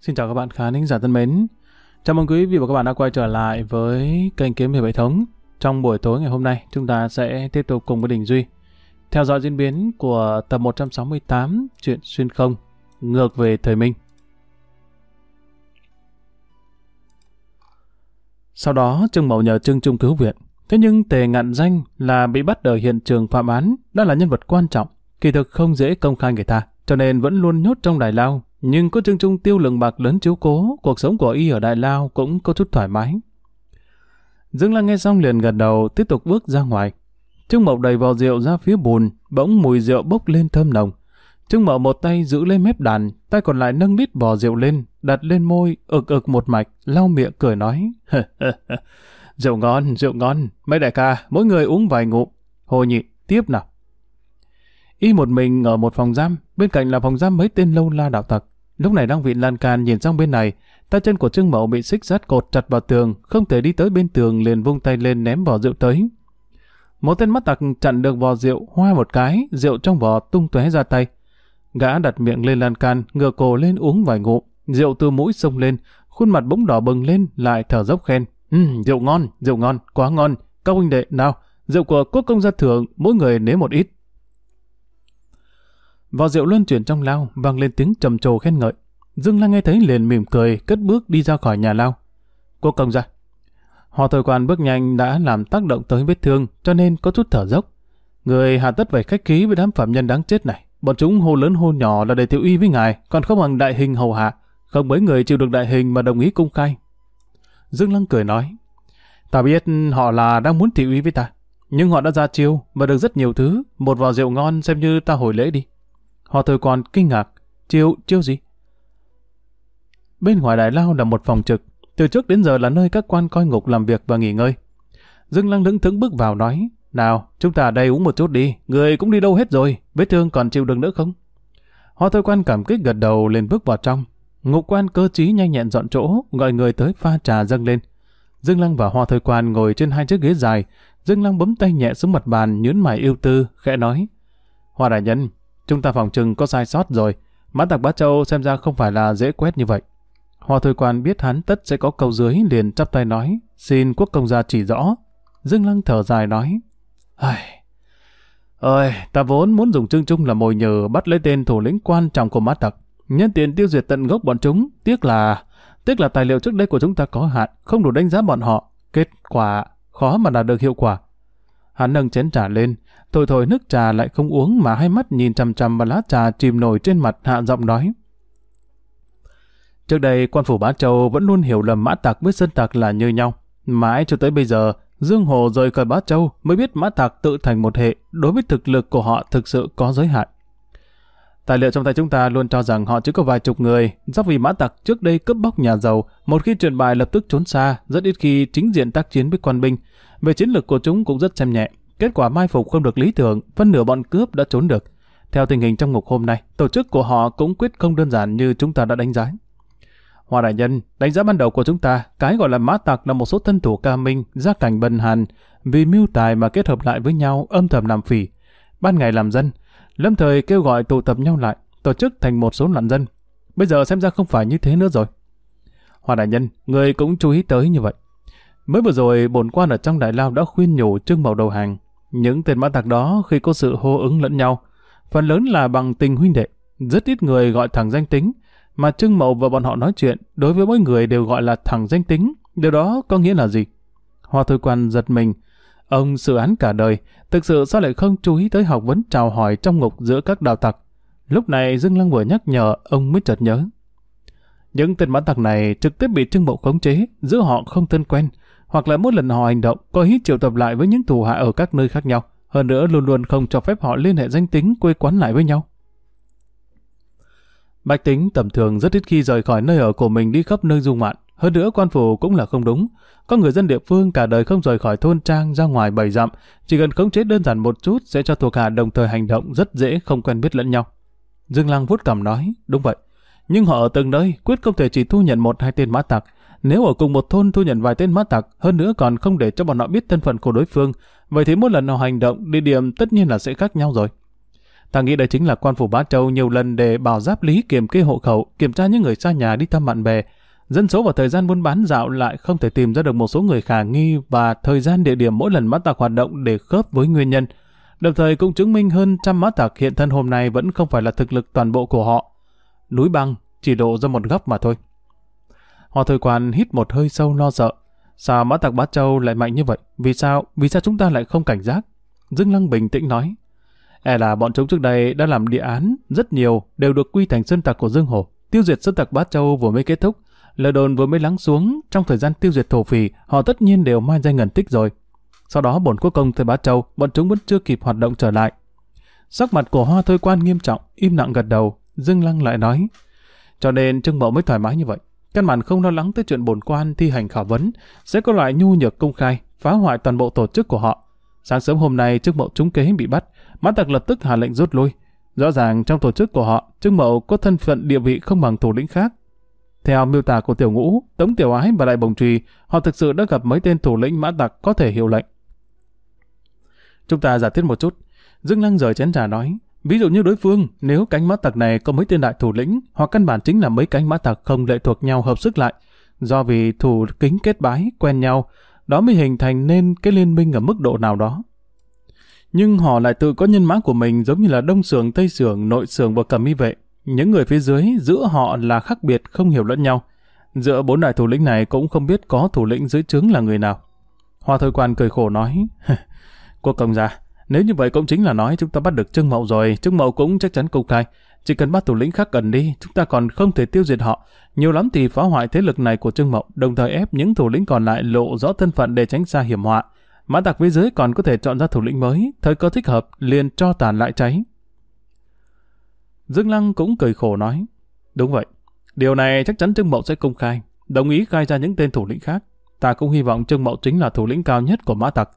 Xin chào các bạn khán thính giả thân mến. Chào mừng quý vị và các bạn đã quay trở lại với kênh Kiếm Hiệp Hệ Thống. Trong buổi tối ngày hôm nay, chúng ta sẽ tiếp tục cùng với Đình Duy theo dõi diễn biến của tập 168 Chuyện Xuyên Không Ngược về Thời Minh. Sau đó, Trương Mậu nhờ Trương Trung cứu viện. Thế nhưng Tề Ngạn Danh là bị bắt ở hiện trường phạm án, đã là nhân vật quan trọng, kỳ thực không dễ công khai người ta, cho nên vẫn luôn nhốt trong đài Lao. Nhưng có Trương Trung tiêu lượng bạc lớn chiếu cố, cuộc sống của y ở Đại Lao cũng có chút thoải mái. Dương Lan nghe xong liền gật đầu, tiếp tục bước ra ngoài. Trương Mậu đầy vào rượu ra phía bùn, bỗng mùi rượu bốc lên thơm nồng. Trương Mậu một tay giữ lên mép đàn, tay còn lại nâng đít vò rượu lên, đặt lên môi, ực ực một mạch, lau miệng cười nói. rượu ngon, rượu ngon, mấy đại ca, mỗi người uống vài ngụm. Hồ nhị, tiếp nào. Y một mình ở một phòng giam, bên cạnh là phòng giam mấy tên lâu la đạo tặc. Lúc này đang vị lan can nhìn sang bên này, tay chân của Trương Mậu bị xích sắt cột chặt vào tường, không thể đi tới bên tường liền vung tay lên ném vỏ rượu tới. Một tên mắt tặc chặn được vò rượu, hoa một cái, rượu trong vò tung tóe ra tay. Gã đặt miệng lên lan can, ngửa cổ lên uống vài ngụm, rượu từ mũi sông lên, khuôn mặt bỗng đỏ bừng lên, lại thở dốc khen. Ừ, rượu ngon, rượu ngon, quá ngon. Các huynh đệ, nào, rượu của quốc công gia thưởng, mỗi người nếm một ít. Vò rượu luân chuyển trong lao, vang lên tiếng trầm trồ khen ngợi. Dương Lăng nghe thấy liền mỉm cười, cất bước đi ra khỏi nhà lao. cô công ra Họ thời quan bước nhanh đã làm tác động tới vết thương, cho nên có chút thở dốc. Người hạ tất phải khách khí với đám phạm nhân đáng chết này. Bọn chúng hô lớn hô nhỏ là để tiểu y với ngài, còn không bằng đại hình hầu hạ. Không mấy người chịu được đại hình mà đồng ý công khai. Dương Lăng cười nói, ta biết họ là đang muốn thị y với ta, nhưng họ đã ra chiêu và được rất nhiều thứ, một vò rượu ngon xem như ta hồi lễ đi. Họ thời còn kinh ngạc, chiêu, chiêu gì? Bên ngoài đại lao là một phòng trực, từ trước đến giờ là nơi các quan coi ngục làm việc và nghỉ ngơi. Dương Lăng lững thững bước vào nói, nào, chúng ta đây uống một chút đi, người cũng đi đâu hết rồi, vết thương còn chịu đựng nữa không? Họ thôi quan cảm kích gật đầu lên bước vào trong. Ngục quan cơ trí nhanh nhẹn dọn chỗ, gọi người tới pha trà dâng lên. Dương Lăng và Hoa thời Quan ngồi trên hai chiếc ghế dài. Dương Lăng bấm tay nhẹ xuống mặt bàn, nhớn mày yêu tư, khẽ nói. Hoa đại nhân, chúng ta phòng trừng có sai sót rồi. Mã tặc Bá Châu xem ra không phải là dễ quét như vậy. Hoa Thôi Quan biết hắn tất sẽ có câu dưới, liền chắp tay nói, xin quốc công gia chỉ rõ. Dương Lăng thở dài nói, Ai... Ơi, ta vốn muốn dùng Trương Trung là mồi nhờ bắt lấy tên thủ lĩnh quan trọng của mã tặc. Nhân tiền tiêu diệt tận gốc bọn chúng, tiếc là... Tiếc là tài liệu trước đây của chúng ta có hạn, không đủ đánh giá bọn họ. Kết quả khó mà đạt được hiệu quả. Hắn nâng chén trà lên, thổi thổi nước trà lại không uống mà hai mắt nhìn chằm chằm vào lá trà chìm nổi trên mặt hạ giọng nói. Trước đây, quan phủ Bá Châu vẫn luôn hiểu lầm mã tặc với sơn tặc là như nhau. Mãi cho tới bây giờ, Dương Hồ rời khỏi Bá Châu mới biết mã tặc tự thành một hệ, đối với thực lực của họ thực sự có giới hạn. Tài liệu trong tay chúng ta luôn cho rằng họ chỉ có vài chục người, do vì mã tặc trước đây cướp bóc nhà giàu, một khi truyền bài lập tức trốn xa, rất ít khi chính diện tác chiến với quan binh. Về chiến lược của chúng cũng rất xem nhẹ. Kết quả mai phục không được lý tưởng, phân nửa bọn cướp đã trốn được. Theo tình hình trong ngục hôm nay, tổ chức của họ cũng quyết không đơn giản như chúng ta đã đánh giá. Hoa đại nhân, đánh giá ban đầu của chúng ta, cái gọi là mã tặc là một số thân thủ ca minh, gia cảnh bần hàn, vì mưu tài mà kết hợp lại với nhau âm thầm làm phỉ. Ban ngày làm dân, lâm thời kêu gọi tụ tập nhau lại, tổ chức thành một số nạn dân. Bây giờ xem ra không phải như thế nữa rồi. Hoa đại nhân, người cũng chú ý tới như vậy. Mới vừa rồi, bổn quan ở trong đại lao đã khuyên nhủ trương màu đầu hàng. Những tên mã tặc đó khi có sự hô ứng lẫn nhau, phần lớn là bằng tình huynh đệ. Rất ít người gọi thẳng danh tính, mà Trưng Mậu và bọn họ nói chuyện, đối với mỗi người đều gọi là thẳng danh tính. Điều đó có nghĩa là gì? Hoa Thôi Quan giật mình. Ông xử án cả đời, thực sự sao lại không chú ý tới học vấn chào hỏi trong ngục giữa các đào tặc? Lúc này Dương Lăng vừa nhắc nhở, ông mới chợt nhớ. Những tên mã tặc này trực tiếp bị Trưng Mậu khống chế, giữa họ không thân quen, hoặc là mỗi lần họ hành động có ý triệu tập lại với những thù hạ ở các nơi khác nhau. Hơn nữa luôn luôn không cho phép họ liên hệ danh tính quê quán lại với nhau. Bạch tính tầm thường rất ít khi rời khỏi nơi ở của mình đi khắp nơi du ngoạn. Hơn nữa quan phủ cũng là không đúng. Có người dân địa phương cả đời không rời khỏi thôn trang ra ngoài bảy dặm, chỉ cần khống chế đơn giản một chút sẽ cho thuộc hạ đồng thời hành động rất dễ không quen biết lẫn nhau. Dương Lăng vuốt cằm nói, đúng vậy. Nhưng họ ở từng nơi quyết không thể chỉ thu nhận một hai tên mã tặc. Nếu ở cùng một thôn thu nhận vài tên mã tặc, hơn nữa còn không để cho bọn họ biết thân phận của đối phương, vậy thì mỗi lần họ hành động, địa điểm tất nhiên là sẽ khác nhau rồi. Ta nghĩ đây chính là quan phủ Bá Châu nhiều lần để bảo giáp lý kiểm kê hộ khẩu, kiểm tra những người xa nhà đi thăm bạn bè. Dân số và thời gian buôn bán dạo lại không thể tìm ra được một số người khả nghi và thời gian địa điểm mỗi lần mã tặc hoạt động để khớp với nguyên nhân. Đồng thời cũng chứng minh hơn trăm mã tặc hiện thân hôm nay vẫn không phải là thực lực toàn bộ của họ. Núi băng chỉ độ ra một góc mà thôi. Họ thời quan hít một hơi sâu lo sợ. Sao mã tặc Bá Châu lại mạnh như vậy? Vì sao? Vì sao chúng ta lại không cảnh giác? Dương Lăng bình tĩnh nói. E là bọn chúng trước đây đã làm địa án rất nhiều đều được quy thành sơn tặc của Dương Hồ. Tiêu diệt sơn tặc Bá Châu vừa mới kết thúc. Lời đồn vừa mới lắng xuống, trong thời gian tiêu diệt thổ phỉ, họ tất nhiên đều mai danh ngẩn tích rồi. Sau đó bổn quốc công thời Bá Châu, bọn chúng vẫn chưa kịp hoạt động trở lại. Sắc mặt của Hoa Thôi Quan nghiêm trọng, im lặng gật đầu, Dương Lăng lại nói. Cho nên Trương Mậu mới thoải mái như vậy. Căn bản không lo lắng tới chuyện bổn quan thi hành khảo vấn, sẽ có loại nhu nhược công khai, phá hoại toàn bộ tổ chức của họ. Sáng sớm hôm nay Trương Mậu trúng kế bị bắt, Mã Tặc lập tức hạ lệnh rút lui. Rõ ràng trong tổ chức của họ, Trương Mậu có thân phận địa vị không bằng thủ lĩnh khác. Theo miêu tả của Tiểu Ngũ, Tống Tiểu Ái và Đại Bồng Trì, họ thực sự đã gặp mấy tên thủ lĩnh Mã Tặc có thể hiệu lệnh. Chúng ta giả thiết một chút. Dương Lăng rời chén trà nói, ví dụ như đối phương, nếu cánh mã tặc này có mấy tên đại thủ lĩnh, hoặc căn bản chính là mấy cánh mã tặc không lệ thuộc nhau hợp sức lại, do vì thủ kính kết bái, quen nhau, đó mới hình thành nên cái liên minh ở mức độ nào đó. Nhưng họ lại tự có nhân mã của mình giống như là đông sưởng, tây sưởng, nội sưởng và cầm y vệ. Những người phía dưới giữa họ là khác biệt không hiểu lẫn nhau. Giữa bốn đại thủ lĩnh này cũng không biết có thủ lĩnh dưới trướng là người nào. Hoa Thời Quan cười khổ nói, Quốc công gia, nếu như vậy cũng chính là nói chúng ta bắt được Trương Mậu rồi, Trương Mậu cũng chắc chắn công khai. Chỉ cần bắt thủ lĩnh khác cần đi, chúng ta còn không thể tiêu diệt họ. Nhiều lắm thì phá hoại thế lực này của Trương Mậu, đồng thời ép những thủ lĩnh còn lại lộ rõ thân phận để tránh xa hiểm họa. Mã tặc phía dưới còn có thể chọn ra thủ lĩnh mới, thời cơ thích hợp, liền cho tàn lại cháy. Dương Lăng cũng cười khổ nói, đúng vậy, điều này chắc chắn Trương Mậu sẽ công khai, đồng ý khai ra những tên thủ lĩnh khác. Ta cũng hy vọng Trương Mậu chính là thủ lĩnh cao nhất của mã tặc.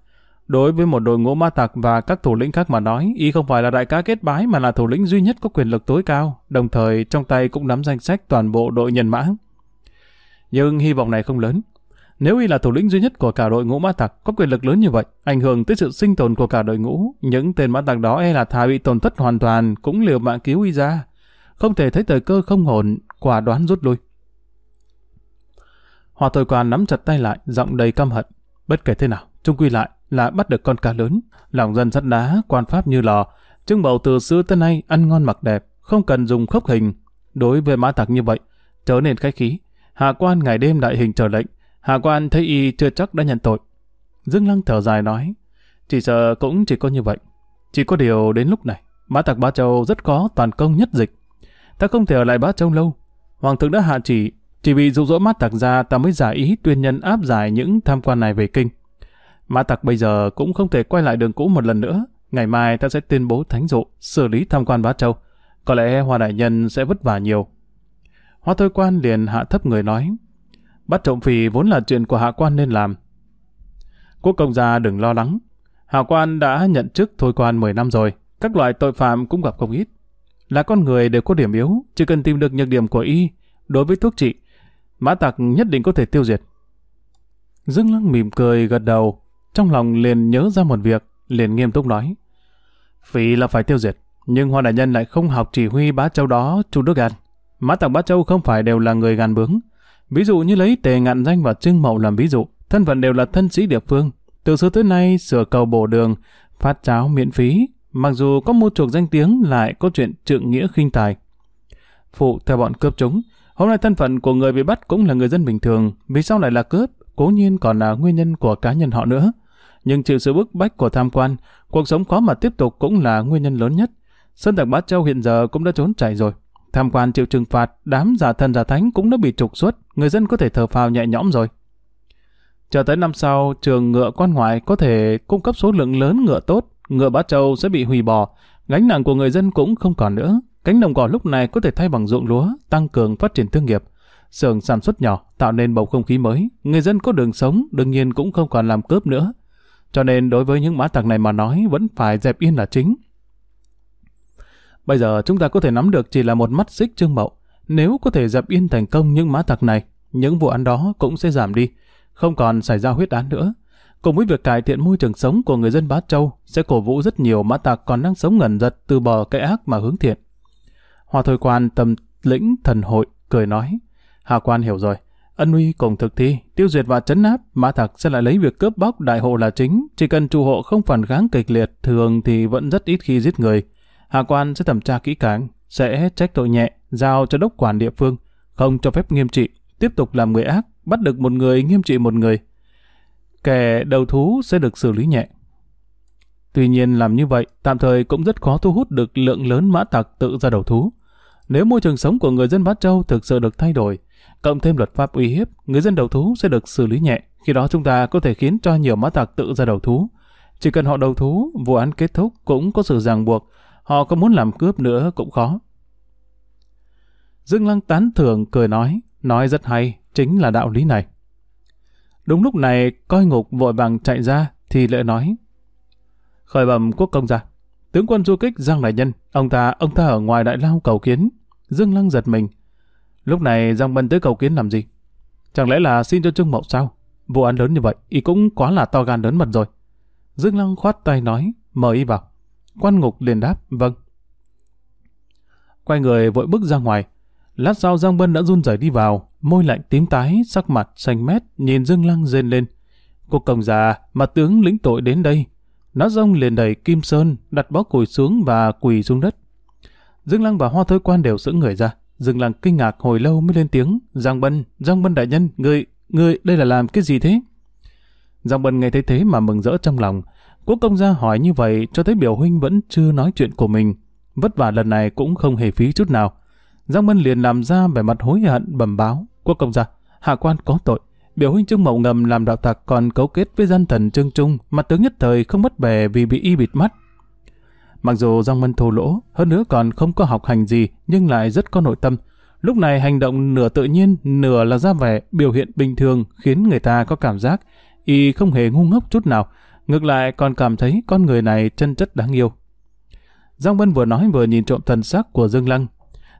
Đối với một đội ngũ ma tặc và các thủ lĩnh khác mà nói, y không phải là đại ca kết bái mà là thủ lĩnh duy nhất có quyền lực tối cao, đồng thời trong tay cũng nắm danh sách toàn bộ đội nhân mã. Nhưng hy vọng này không lớn. Nếu y là thủ lĩnh duy nhất của cả đội ngũ ma tặc có quyền lực lớn như vậy, ảnh hưởng tới sự sinh tồn của cả đội ngũ, những tên ma tặc đó e là thà bị tổn thất hoàn toàn cũng liều mạng cứu y ra. Không thể thấy thời cơ không ổn, quả đoán rút lui. Hòa thời quan nắm chặt tay lại, giọng đầy căm hận. Bất kể thế nào, chung quy lại, là bắt được con cá lớn. Lòng dân sắt đá, quan pháp như lò. Trưng bầu từ xưa tới nay ăn ngon mặc đẹp, không cần dùng khốc hình. Đối với mã tặc như vậy, trở nên khách khí. Hạ quan ngày đêm đại hình trở lệnh. Hạ quan thấy y chưa chắc đã nhận tội. Dương Lăng thở dài nói, chỉ sợ cũng chỉ có như vậy. Chỉ có điều đến lúc này, mã tặc Bá Châu rất có toàn công nhất dịch. Ta không thể ở lại Bá Châu lâu. Hoàng thượng đã hạ chỉ, chỉ vì dụ dỗ mã tặc ra ta mới giả ý tuyên nhân áp giải những tham quan này về kinh. Mã tặc bây giờ cũng không thể quay lại đường cũ một lần nữa. Ngày mai ta sẽ tuyên bố thánh dụ, xử lý tham quan Bá Châu. Có lẽ Hoa Đại Nhân sẽ vất vả nhiều. Hoa Thôi Quan liền hạ thấp người nói. Bắt trộm phì vốn là chuyện của hạ quan nên làm. Quốc công gia đừng lo lắng. Hạ quan đã nhận chức thôi quan 10 năm rồi. Các loại tội phạm cũng gặp không ít. Là con người đều có điểm yếu, chỉ cần tìm được nhược điểm của y. Đối với thuốc trị, mã tặc nhất định có thể tiêu diệt. Dương Lăng mỉm cười gật đầu, trong lòng liền nhớ ra một việc, liền nghiêm túc nói. vì là phải tiêu diệt, nhưng Hoa Đại Nhân lại không học chỉ huy bá châu đó chu đức gan. Mã tặng bá châu không phải đều là người gàn bướng. Ví dụ như lấy tề ngạn danh và trưng mậu làm ví dụ, thân phận đều là thân sĩ địa phương. Từ xưa tới nay sửa cầu bổ đường, phát cháo miễn phí, mặc dù có mua chuộc danh tiếng lại có chuyện trượng nghĩa khinh tài. Phụ theo bọn cướp chúng, hôm nay thân phận của người bị bắt cũng là người dân bình thường, vì sao lại là cướp, cố nhiên còn là nguyên nhân của cá nhân họ nữa nhưng chịu sự bức bách của tham quan, cuộc sống khó mà tiếp tục cũng là nguyên nhân lớn nhất. Sơn Tạc Bát Châu hiện giờ cũng đã trốn chạy rồi. Tham quan chịu trừng phạt, đám giả thần giả thánh cũng đã bị trục xuất, người dân có thể thở phào nhẹ nhõm rồi. Chờ tới năm sau, trường ngựa quan ngoại có thể cung cấp số lượng lớn ngựa tốt, ngựa Bát Châu sẽ bị hủy bỏ, gánh nặng của người dân cũng không còn nữa. Cánh đồng cỏ lúc này có thể thay bằng ruộng lúa, tăng cường phát triển thương nghiệp. Sưởng sản xuất nhỏ tạo nên bầu không khí mới, người dân có đường sống, đương nhiên cũng không còn làm cướp nữa. Cho nên đối với những mã tặc này mà nói vẫn phải dẹp yên là chính. Bây giờ chúng ta có thể nắm được chỉ là một mắt xích trương mậu. Nếu có thể dẹp yên thành công những mã tặc này, những vụ án đó cũng sẽ giảm đi, không còn xảy ra huyết án nữa. cùng với việc cải thiện môi trường sống của người dân Bá Châu sẽ cổ vũ rất nhiều mã tặc còn đang sống ngẩn giật từ bờ cái ác mà hướng thiện. Hòa Thôi Quan tầm lĩnh thần hội, cười nói, Hạ Quan hiểu rồi, ân uy cùng thực thi, tiêu diệt và chấn áp, mã Thạc sẽ lại lấy việc cướp bóc đại hộ là chính, chỉ cần chủ hộ không phản kháng kịch liệt, thường thì vẫn rất ít khi giết người. Hạ Quan sẽ thẩm tra kỹ càng, sẽ trách tội nhẹ, giao cho đốc quản địa phương, không cho phép nghiêm trị, tiếp tục làm người ác, bắt được một người nghiêm trị một người. Kẻ đầu thú sẽ được xử lý nhẹ. Tuy nhiên làm như vậy, tạm thời cũng rất khó thu hút được lượng lớn mã tặc tự ra đầu thú. Nếu môi trường sống của người dân Bát Châu thực sự được thay đổi, cộng thêm luật pháp uy hiếp, người dân đầu thú sẽ được xử lý nhẹ. Khi đó chúng ta có thể khiến cho nhiều mã tặc tự ra đầu thú. Chỉ cần họ đầu thú, vụ án kết thúc cũng có sự ràng buộc. Họ có muốn làm cướp nữa cũng khó. Dương Lăng tán thưởng cười nói, nói rất hay, chính là đạo lý này. Đúng lúc này, coi ngục vội vàng chạy ra, thì lệ nói. Khởi bẩm quốc công ra tướng quân du kích Giang Đại Nhân, ông ta, ông ta ở ngoài đại lao cầu kiến. Dương Lăng giật mình. Lúc này Giang Bân tới cầu kiến làm gì? Chẳng lẽ là xin cho Trương Mậu sao? Vụ án lớn như vậy, y cũng quá là to gan lớn mật rồi. Dương Lăng khoát tay nói, mời y vào. Quan ngục liền đáp, vâng. Quay người vội bước ra ngoài. Lát sau Giang Bân đã run rẩy đi vào, môi lạnh tím tái, sắc mặt xanh mét, nhìn Dương Lăng rên lên. Cô cổng già, mà tướng lĩnh tội đến đây. Nó rông liền đẩy Kim Sơn, đặt bó củi xuống và quỳ xuống đất. Dương Lăng và Hoa Thôi Quan đều sững người ra dừng lặng kinh ngạc hồi lâu mới lên tiếng. Giang Bân, Giang Bân đại nhân, người, người, đây là làm cái gì thế? Giang Bân nghe thấy thế mà mừng rỡ trong lòng. Quốc công gia hỏi như vậy cho thấy biểu huynh vẫn chưa nói chuyện của mình. Vất vả lần này cũng không hề phí chút nào. Giang Bân liền làm ra vẻ mặt hối hận bẩm báo. Quốc công gia, hạ quan có tội. Biểu huynh Trương Mậu ngầm làm đạo tặc còn cấu kết với gian thần Trương Trung, mặt tướng nhất thời không mất bè vì bị y bịt mắt. Mặc dù Giang Mân thô lỗ, hơn nữa còn không có học hành gì, nhưng lại rất có nội tâm. Lúc này hành động nửa tự nhiên, nửa là ra vẻ, biểu hiện bình thường khiến người ta có cảm giác y không hề ngu ngốc chút nào, ngược lại còn cảm thấy con người này chân chất đáng yêu. Giang Vân vừa nói vừa nhìn trộm thần sắc của Dương Lăng.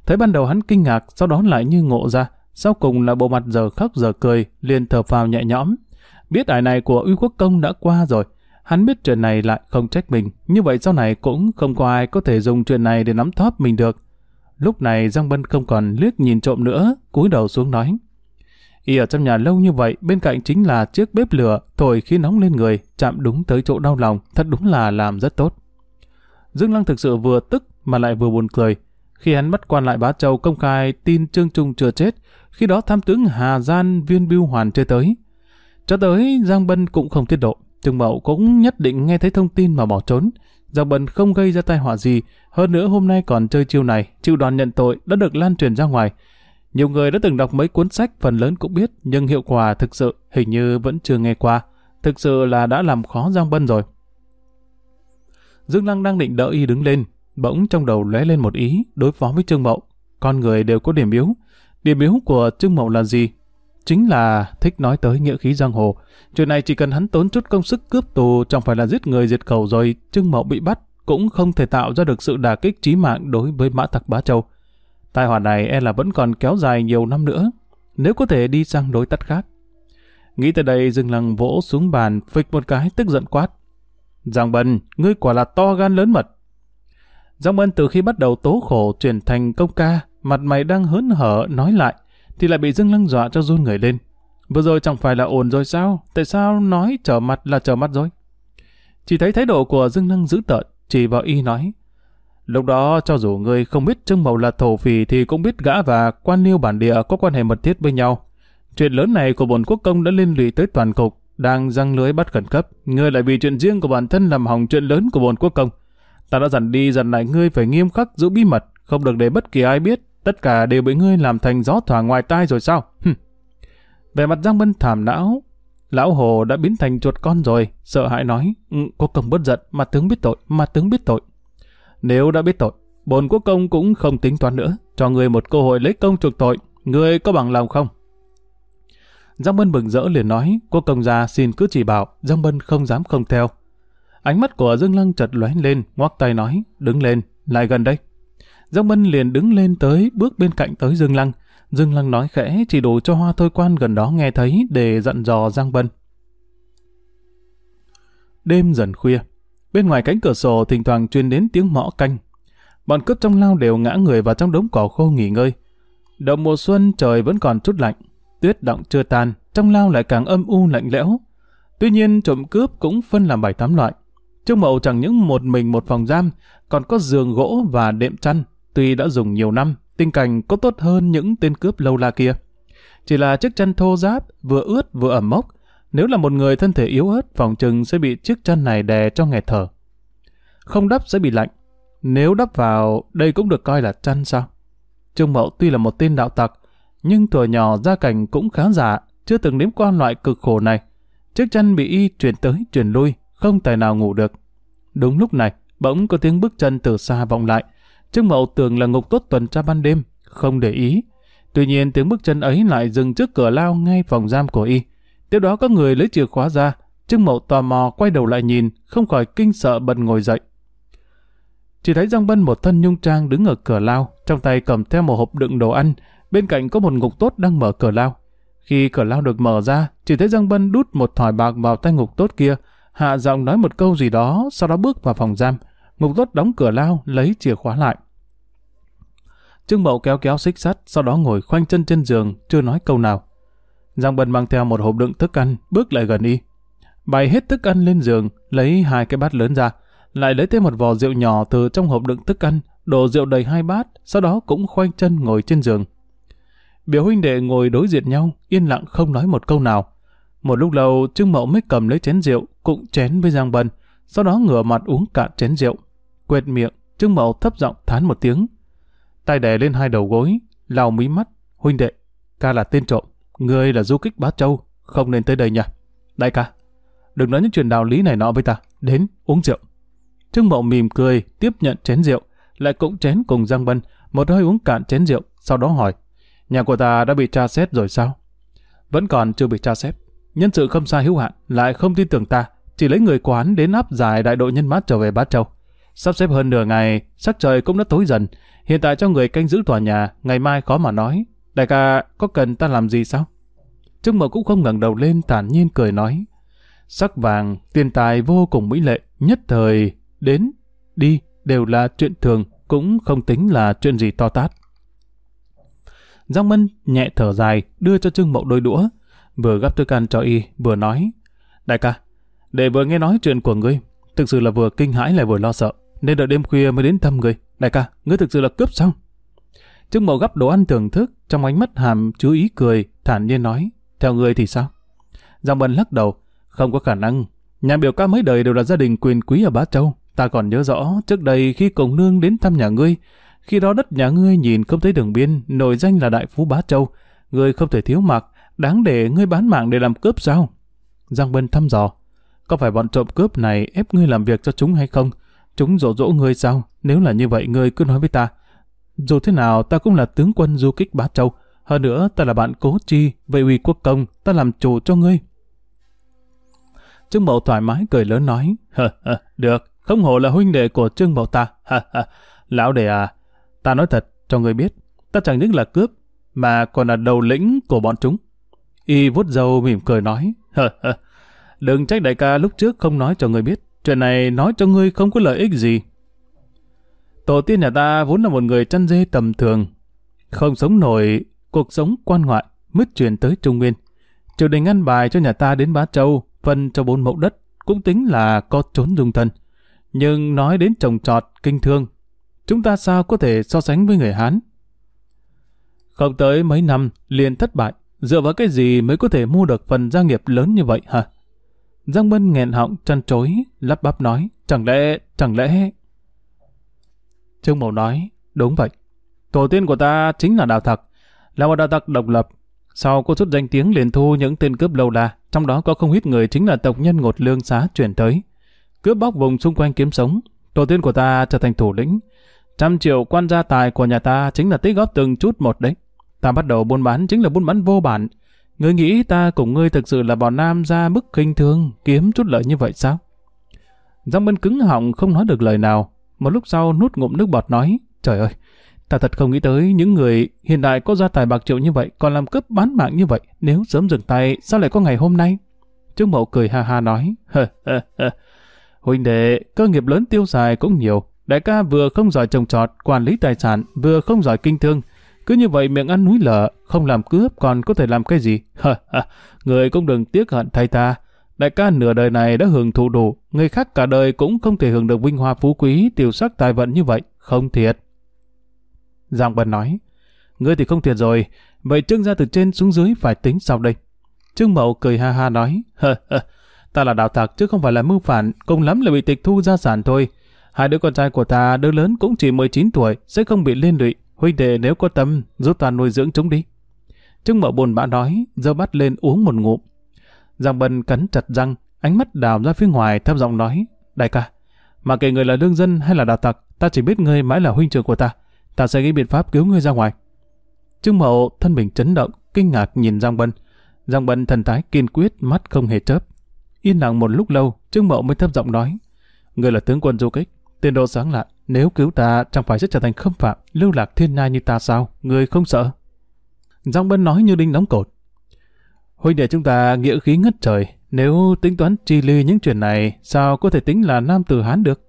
Thấy ban đầu hắn kinh ngạc, sau đó lại như ngộ ra, sau cùng là bộ mặt giờ khóc giờ cười, liền thở phào nhẹ nhõm. Biết ải này của uy quốc công đã qua rồi, hắn biết chuyện này lại không trách mình, như vậy sau này cũng không có ai có thể dùng chuyện này để nắm thóp mình được. Lúc này Giang Bân không còn liếc nhìn trộm nữa, cúi đầu xuống nói. Y ở trong nhà lâu như vậy, bên cạnh chính là chiếc bếp lửa, thổi khi nóng lên người, chạm đúng tới chỗ đau lòng, thật đúng là làm rất tốt. Dương Lăng thực sự vừa tức mà lại vừa buồn cười. Khi hắn bắt quan lại Bá Châu công khai tin Trương Trung chưa chết, khi đó tham tướng Hà Gian viên biêu hoàn chưa tới. Cho tới Giang Bân cũng không tiết độ, Trương Mậu cũng nhất định nghe thấy thông tin mà bỏ trốn. Giang Bân không gây ra tai họa gì, hơn nữa hôm nay còn chơi chiêu này, chịu đoàn nhận tội đã được lan truyền ra ngoài. Nhiều người đã từng đọc mấy cuốn sách phần lớn cũng biết, nhưng hiệu quả thực sự hình như vẫn chưa nghe qua. Thực sự là đã làm khó Giang Bân rồi. Dương Lăng đang định đỡ y đứng lên, bỗng trong đầu lóe lên một ý đối phó với Trương Mậu. Con người đều có điểm yếu. Điểm yếu của Trương Mậu là gì? Chính là thích nói tới nghĩa khí giang hồ. Chuyện này chỉ cần hắn tốn chút công sức cướp tù chẳng phải là giết người diệt khẩu rồi Trương Mậu bị bắt cũng không thể tạo ra được sự đả kích chí mạng đối với mã tặc bá châu. Tai họa này e là vẫn còn kéo dài nhiều năm nữa, nếu có thể đi sang đối tắt khác. Nghĩ tới đây dừng lằng vỗ xuống bàn phịch một cái tức giận quát. Giang Bân, ngươi quả là to gan lớn mật. Giang Bân từ khi bắt đầu tố khổ chuyển thành công ca, mặt mày đang hớn hở nói lại, thì lại bị Dương Lăng dọa cho run người lên. Vừa rồi chẳng phải là ổn rồi sao? Tại sao nói trở mặt là trở mặt rồi? Chỉ thấy thái độ của Dương Lăng dữ tợn, chỉ vào y nói. Lúc đó cho dù ngươi không biết Trương Mậu là thổ phỉ thì cũng biết gã và quan liêu bản địa có quan hệ mật thiết với nhau. Chuyện lớn này của bổn quốc công đã liên lụy tới toàn cục, đang răng lưới bắt khẩn cấp. Ngươi lại vì chuyện riêng của bản thân làm hỏng chuyện lớn của bổn quốc công. Ta đã dặn đi dặn lại ngươi phải nghiêm khắc giữ bí mật, không được để bất kỳ ai biết. Tất cả đều bị ngươi làm thành gió thoảng ngoài tai rồi sao? Hừm. Về mặt Giang Bân thảm não, lão hồ đã biến thành chuột con rồi, sợ hãi nói, ừ, quốc công bất giận, mà tướng biết tội, mà tướng biết tội. Nếu đã biết tội, bồn quốc công cũng không tính toán nữa, cho người một cơ hội lấy công chuộc tội, người có bằng lòng không? Giang Bân bừng rỡ liền nói, quốc công gia xin cứ chỉ bảo, Giang Bân không dám không theo. Ánh mắt của Dương Lăng chợt lóe lên, ngoắc tay nói, đứng lên, lại gần đây. Giang Mân liền đứng lên tới, bước bên cạnh tới Dương Lăng. Dương Lăng nói khẽ, chỉ đủ cho hoa thôi quan gần đó nghe thấy để dặn dò Giang Bân. đêm dần khuya. Bên ngoài cánh cửa sổ thỉnh thoảng truyền đến tiếng mõ canh. Bọn cướp trong lao đều ngã người vào trong đống cỏ khô nghỉ ngơi. Đầu mùa xuân trời vẫn còn chút lạnh, tuyết động chưa tan, trong lao lại càng âm u lạnh lẽo. Tuy nhiên trộm cướp cũng phân làm bảy tám loại. Trương Mậu chẳng những một mình một phòng giam, còn có giường gỗ và đệm chăn, tuy đã dùng nhiều năm, tình cảnh có tốt hơn những tên cướp lâu la kia. Chỉ là chiếc chăn thô ráp, vừa ướt vừa ẩm mốc, nếu là một người thân thể yếu ớt, phòng trừng sẽ bị chiếc chăn này đè cho nghẹt thở. Không đắp sẽ bị lạnh. Nếu đắp vào, đây cũng được coi là chăn sao? Trương Mậu tuy là một tên đạo tặc, nhưng tuổi nhỏ gia cảnh cũng khá giả, chưa từng nếm qua loại cực khổ này. Chiếc chăn bị y chuyển tới chuyển lui, không tài nào ngủ được. Đúng lúc này, bỗng có tiếng bước chân từ xa vọng lại. Trương Mậu tưởng là ngục tốt tuần tra ban đêm, không để ý. Tuy nhiên tiếng bước chân ấy lại dừng trước cửa lao ngay phòng giam của y. Tiếp đó có người lấy chìa khóa ra, Trương Mậu tò mò quay đầu lại nhìn, không khỏi kinh sợ bật ngồi dậy. Chỉ thấy Giang Bân một thân nhung trang đứng ở cửa lao, trong tay cầm theo một hộp đựng đồ ăn, bên cạnh có một ngục tốt đang mở cửa lao. Khi cửa lao được mở ra, chỉ thấy Giang Bân đút một thỏi bạc vào tay ngục tốt kia, hạ giọng nói một câu gì đó, sau đó bước vào phòng giam. Ngục tốt đóng cửa lao, lấy chìa khóa lại. Trương Mậu kéo kéo xích sắt, sau đó ngồi khoanh chân trên giường, chưa nói câu nào. Giang Bân mang theo một hộp đựng thức ăn, bước lại gần y. Bày hết thức ăn lên giường, lấy hai cái bát lớn ra, lại lấy thêm một vò rượu nhỏ từ trong hộp đựng thức ăn, đổ rượu đầy hai bát, sau đó cũng khoanh chân ngồi trên giường. Biểu huynh đệ ngồi đối diện nhau, yên lặng không nói một câu nào. Một lúc lâu, Trương Mậu mới cầm lấy chén rượu, cũng chén với Giang Bân, sau đó ngửa mặt uống cạn chén rượu. Quệt miệng, Trương Mậu thấp giọng thán một tiếng. Tay đè lên hai đầu gối, lau mí mắt, huynh đệ, ca là tên trộm, ngươi là du kích bá châu, không nên tới đây nha. Đại ca, đừng nói những chuyện đạo lý này nọ với ta, đến, uống rượu. Trương Mậu mỉm cười, tiếp nhận chén rượu, lại cũng chén cùng Giang Bân, một hơi uống cạn chén rượu, sau đó hỏi, nhà của ta đã bị tra xét rồi sao? Vẫn còn chưa bị tra xét. Nhân sự không xa hữu hạn, lại không tin tưởng ta, chỉ lấy người quán đến áp giải đại đội nhân mát trở về Bát Châu. Sắp xếp hơn nửa ngày, sắc trời cũng đã tối dần. Hiện tại cho người canh giữ tòa nhà, ngày mai khó mà nói. Đại ca, có cần ta làm gì sao? Trương Mậu cũng không ngẩng đầu lên thản nhiên cười nói. Sắc vàng, tiền tài vô cùng mỹ lệ, nhất thời, đến, đi, đều là chuyện thường, cũng không tính là chuyện gì to tát. Giang Mân nhẹ thở dài, đưa cho Trương Mậu đôi đũa, vừa gắp thức ăn cho y, vừa nói. Đại ca, để vừa nghe nói chuyện của ngươi, thực sự là vừa kinh hãi lại vừa lo sợ, nên đợi đêm khuya mới đến thăm người Đại ca, ngươi thực sự là cướp sao? Trương Mậu gắp đồ ăn thưởng thức, trong ánh mắt hàm chú ý cười, thản nhiên nói, theo ngươi thì sao? Giang Bân lắc đầu, không có khả năng. Nhà biểu ca mấy đời đều là gia đình quyền quý ở Bá Châu. Ta còn nhớ rõ, trước đây khi cùng nương đến thăm nhà ngươi, khi đó đất nhà ngươi nhìn không thấy đường biên, nổi danh là đại phú Bá Châu. Ngươi không thể thiếu mặc, đáng để ngươi bán mạng để làm cướp sao? Giang Bân thăm dò, có phải bọn trộm cướp này ép ngươi làm việc cho chúng hay không? Chúng dỗ dỗ ngươi sao? Nếu là như vậy ngươi cứ nói với ta. Dù thế nào ta cũng là tướng quân du kích Bá Châu. Hơn nữa ta là bạn cố chi, vậy uy quốc công, ta làm chủ cho ngươi. Trương Mậu thoải mái cười lớn nói, hờ, hờ, được, không hổ là huynh đệ của Trương Mậu ta, hờ, hờ. Lão đệ à, ta nói thật cho ngươi biết, ta chẳng những là cướp, mà còn là đầu lĩnh của bọn chúng. Y vuốt dâu mỉm cười nói, hờ, hờ. đừng trách đại ca lúc trước không nói cho ngươi biết, chuyện này nói cho ngươi không có lợi ích gì. Tổ tiên nhà ta vốn là một người chăn dê tầm thường, không sống nổi cuộc sống quan ngoại, mới chuyển tới Trung Nguyên. Triều đình ăn bài cho nhà ta đến Bá Châu, phân cho bốn mẫu đất, cũng tính là có trốn dung thân. Nhưng nói đến trồng trọt, kinh thương, chúng ta sao có thể so sánh với người Hán? Không tới mấy năm, liền thất bại, dựa vào cái gì mới có thể mua được phần gia nghiệp lớn như vậy hả? Giang Mân nghẹn họng chăn chối, lắp bắp nói, chẳng lẽ, chẳng lẽ... Trương Mậu nói, đúng vậy. Tổ tiên của ta chính là đạo thật, là một đạo thật độc lập. Sau cô xuất danh tiếng liền thu những tên cướp lâu đa, trong đó có không ít người chính là tộc nhân ngột lương xá chuyển tới. Cướp bóc vùng xung quanh kiếm sống, tổ tiên của ta trở thành thủ lĩnh. Trăm triệu quan gia tài của nhà ta chính là tích góp từng chút một đấy. Ta bắt đầu buôn bán chính là buôn bán vô bản. Ngươi nghĩ ta cùng ngươi thực sự là bọn nam ra mức khinh thương, kiếm chút lợi như vậy sao? Giang Bân cứng họng không nói được lời nào. Một lúc sau nút ngụm nước bọt nói, trời ơi, Ta thật không nghĩ tới những người hiện đại có gia tài bạc triệu như vậy còn làm cướp bán mạng như vậy. Nếu sớm dừng tay, sao lại có ngày hôm nay? Trương Mậu cười ha ha nói, hơ hơ hơ. Huynh đệ, cơ nghiệp lớn tiêu xài cũng nhiều. Đại ca vừa không giỏi trồng trọt, quản lý tài sản, vừa không giỏi kinh thương. Cứ như vậy miệng ăn núi lở, không làm cướp còn có thể làm cái gì? người cũng đừng tiếc hận thay ta. Đại ca nửa đời này đã hưởng thụ đủ, người khác cả đời cũng không thể hưởng được vinh hoa phú quý, tiểu sắc tài vận như vậy, không thiệt. Giang Bân nói, ngươi thì không thiệt rồi, vậy trương gia từ trên xuống dưới phải tính sao đây? Trương Mậu cười ha ha nói, hơ hơ, ta là đạo tặc chứ không phải là mưu phản, cùng lắm là bị tịch thu gia sản thôi. Hai đứa con trai của ta, đứa lớn cũng chỉ 19 tuổi, sẽ không bị liên lụy. Huynh đệ nếu có tâm, giúp ta nuôi dưỡng chúng đi. Trương Mậu buồn bã nói, giơ bắt lên uống một ngụm. Giang Bân cắn chặt răng, ánh mắt đào ra phía ngoài thấp giọng nói, đại ca, mà kể người là lương dân hay là đạo tặc, ta chỉ biết ngươi mãi là huynh trưởng của ta, ta sẽ nghĩ biện pháp cứu ngươi ra ngoài. Trương Mậu thân mình chấn động, kinh ngạc nhìn Giang Bân. Giang Bân thần thái kiên quyết, mắt không hề chớp. Yên lặng một lúc lâu, Trương Mậu mới thấp giọng nói, ngươi là tướng quân du kích, tiền đồ sáng lạ, nếu cứu ta chẳng phải sẽ trở thành khâm phạm, lưu lạc thiên nai như ta sao, người không sợ. Giang Bân nói như đinh đóng cột. Huynh đệ chúng ta nghĩa khí ngất trời, nếu tính toán chi ly những chuyện này, sao có thể tính là nam tử Hán được?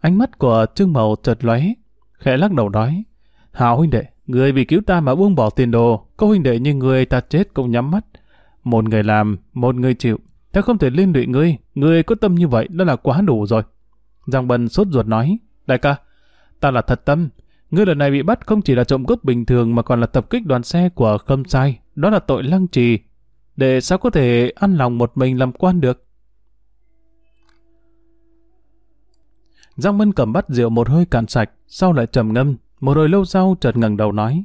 Ánh mắt của Trương mầu chợt lóe, khẽ lắc đầu nói, Hảo huynh đệ, người vì cứu ta mà buông bỏ tiền đồ, có huynh đệ như người ta chết cũng nhắm mắt. Một người làm, một người chịu, ta không thể liên lụy ngươi, ngươi có tâm như vậy đã là quá đủ rồi. Giang Bân sốt ruột nói, đại ca, ta là thật tâm, ngươi lần này bị bắt không chỉ là trộm cướp bình thường mà còn là tập kích đoàn xe của Khâm Sai, đó là tội lăng trì. Để sao có thể ăn lòng một mình làm quan được? Giang Bân cầm bắt rượu một hơi cạn sạch, sau lại trầm ngâm, một hồi lâu sau chợt ngẩng đầu nói.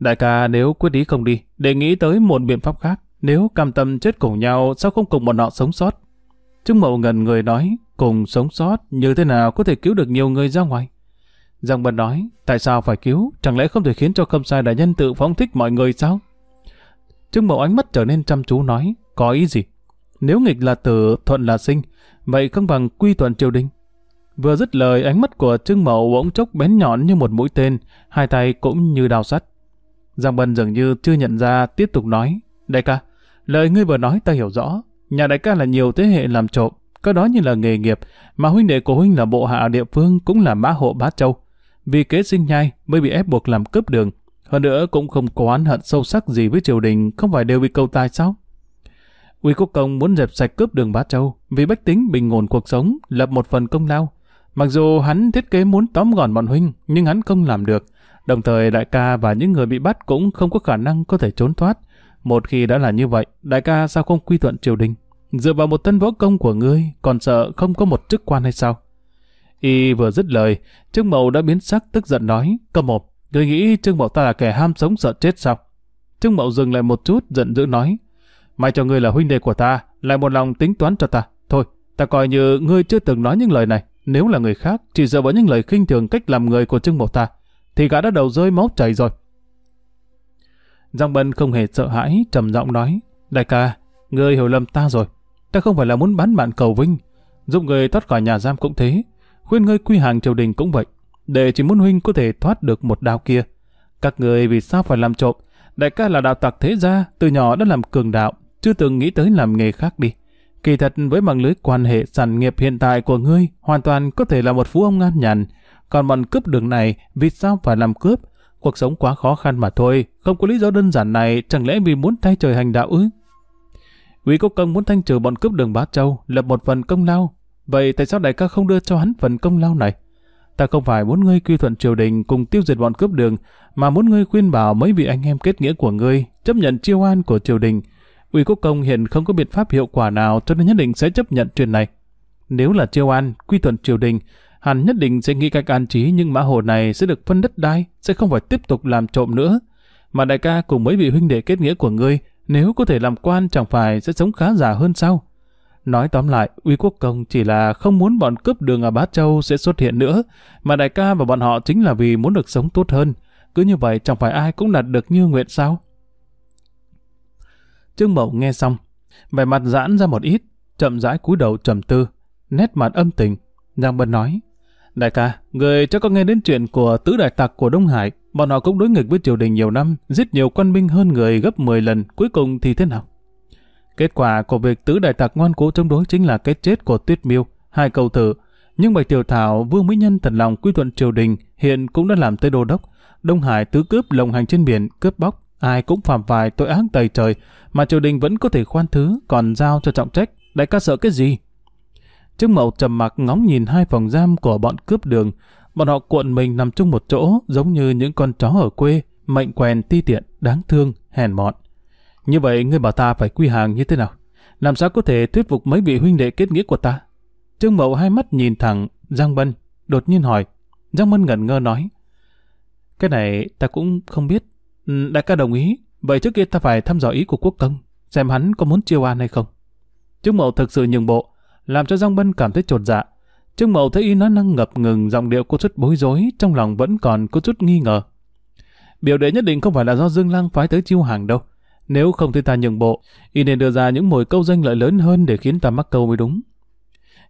Đại ca nếu quyết ý không đi, để nghĩ tới một biện pháp khác. Nếu cam tâm chết cùng nhau, sao không cùng bọn họ sống sót? Trương Mậu ngần người nói, cùng sống sót, như thế nào có thể cứu được nhiều người ra ngoài? Giang Bân nói, tại sao phải cứu? Chẳng lẽ không thể khiến cho khâm sai đại nhân tự phóng thích mọi người sao? Trương Mậu ánh mắt trở nên chăm chú nói, có ý gì? Nếu nghịch là tử, thuận là sinh, vậy không bằng quy thuận triều đình. Vừa dứt lời, ánh mắt của Trương Mậu bỗng chốc bén nhọn như một mũi tên, hai tay cũng như đào sắt. Giang Bân dường như chưa nhận ra, tiếp tục nói, đại ca, lời ngươi vừa nói ta hiểu rõ, nhà đại ca là nhiều thế hệ làm trộm, có đó như là nghề nghiệp, mà huynh đệ của huynh là bộ hạ địa phương cũng là mã hộ bá châu. Vì kế sinh nhai mới bị ép buộc làm cướp đường, hơn nữa cũng không có oán hận sâu sắc gì với triều đình, không phải đều bị câu tai sao? Uy Quốc Công muốn dẹp sạch cướp đường Bá Châu, vì bách tính bình ổn cuộc sống, lập một phần công lao. Mặc dù hắn thiết kế muốn tóm gọn bọn huynh, nhưng hắn không làm được. Đồng thời đại ca và những người bị bắt cũng không có khả năng có thể trốn thoát. Một khi đã là như vậy, đại ca sao không quy thuận triều đình? Dựa vào một thân võ công của ngươi, còn sợ không có một chức quan hay sao? Y vừa dứt lời, Trương Mậu đã biến sắc tức giận nói, cầm một, Người nghĩ Trương Mậu ta là kẻ ham sống sợ chết sao? Trương Mậu dừng lại một chút, giận dữ nói. mai cho ngươi là huynh đệ của ta, lại một lòng tính toán cho ta. Thôi, ta coi như ngươi chưa từng nói những lời này. Nếu là người khác, chỉ dựa vào những lời khinh thường cách làm người của Trương Mậu ta, thì gã đã đầu rơi máu chảy rồi. Giang Bân không hề sợ hãi, trầm giọng nói. Đại ca, ngươi hiểu lầm ta rồi. Ta không phải là muốn bán bạn cầu vinh. Giúp người thoát khỏi nhà giam cũng thế. Khuyên ngươi quy hàng triều đình cũng vậy để chỉ muốn huynh có thể thoát được một đao kia. Các người vì sao phải làm trộm? Đại ca là đạo tặc thế gia, từ nhỏ đã làm cường đạo, chưa từng nghĩ tới làm nghề khác đi. Kỳ thật với mạng lưới quan hệ sản nghiệp hiện tại của ngươi, hoàn toàn có thể là một phú ông ngan nhàn. Còn bọn cướp đường này, vì sao phải làm cướp? Cuộc sống quá khó khăn mà thôi, không có lý do đơn giản này, chẳng lẽ vì muốn thay trời hành đạo ư? Quý Quốc Công muốn thanh trừ bọn cướp đường Bá Châu, lập một phần công lao. Vậy tại sao đại ca không đưa cho hắn phần công lao này? Ta không phải muốn ngươi quy thuận triều đình cùng tiêu diệt bọn cướp đường, mà muốn ngươi khuyên bảo mấy vị anh em kết nghĩa của ngươi, chấp nhận chiêu an của triều đình. Uy Quốc Công hiện không có biện pháp hiệu quả nào cho nên nhất định sẽ chấp nhận chuyện này. Nếu là chiêu an, quy thuận triều đình, hắn nhất định sẽ nghĩ cách an trí nhưng mã hồ này sẽ được phân đất đai, sẽ không phải tiếp tục làm trộm nữa. Mà đại ca cùng mấy vị huynh đệ kết nghĩa của ngươi, nếu có thể làm quan chẳng phải sẽ sống khá giả hơn sao? Nói tóm lại, Uy Quốc Công chỉ là không muốn bọn cướp đường ở Bát Châu sẽ xuất hiện nữa, mà đại ca và bọn họ chính là vì muốn được sống tốt hơn. Cứ như vậy chẳng phải ai cũng đạt được như nguyện sao? Trương Mậu nghe xong, vẻ mặt giãn ra một ít, chậm rãi cúi đầu trầm tư, nét mặt âm tình. Giang Bân nói, Đại ca, người chắc có nghe đến chuyện của tứ đại tặc của Đông Hải, bọn họ cũng đối nghịch với triều đình nhiều năm, giết nhiều quân binh hơn người gấp 10 lần, cuối cùng thì thế nào? Kết quả của việc tứ đại tặc ngoan cố chống đối chính là cái chết của Tuyết Miêu, hai cầu tử. Nhưng Bạch Tiểu Thảo, Vương Mỹ Nhân thật lòng quy thuận triều đình, hiện cũng đã làm tới đô đốc. Đông Hải tứ cướp lồng hành trên biển, cướp bóc, ai cũng phạm vài tội ác tày trời, mà triều đình vẫn có thể khoan thứ, còn giao cho trọng trách. Đại ca sợ cái gì? Trương Mậu trầm mặc ngóng nhìn hai phòng giam của bọn cướp đường. Bọn họ cuộn mình nằm chung một chỗ, giống như những con chó ở quê, mệnh quèn ti tiện, đáng thương, hèn mọn. Như vậy ngươi bảo ta phải quy hàng như thế nào? Làm sao có thể thuyết phục mấy vị huynh đệ kết nghĩa của ta? Trương Mậu hai mắt nhìn thẳng Giang Bân, đột nhiên hỏi. Giang Bân ngẩn ngơ nói. Cái này ta cũng không biết. Ừ, đại ca đồng ý, vậy trước kia ta phải thăm dò ý của quốc công, xem hắn có muốn chiêu an hay không. Trương Mậu thực sự nhường bộ, làm cho Giang Bân cảm thấy trột dạ. Trương Mậu thấy y nói năng ngập ngừng, giọng điệu có chút bối rối, trong lòng vẫn còn có chút nghi ngờ. Biểu đệ nhất định không phải là do Dương Lăng phái tới chiêu hàng đâu. Nếu không thì ta nhượng bộ, y nên đưa ra những mồi câu danh lợi lớn hơn để khiến ta mắc câu mới đúng.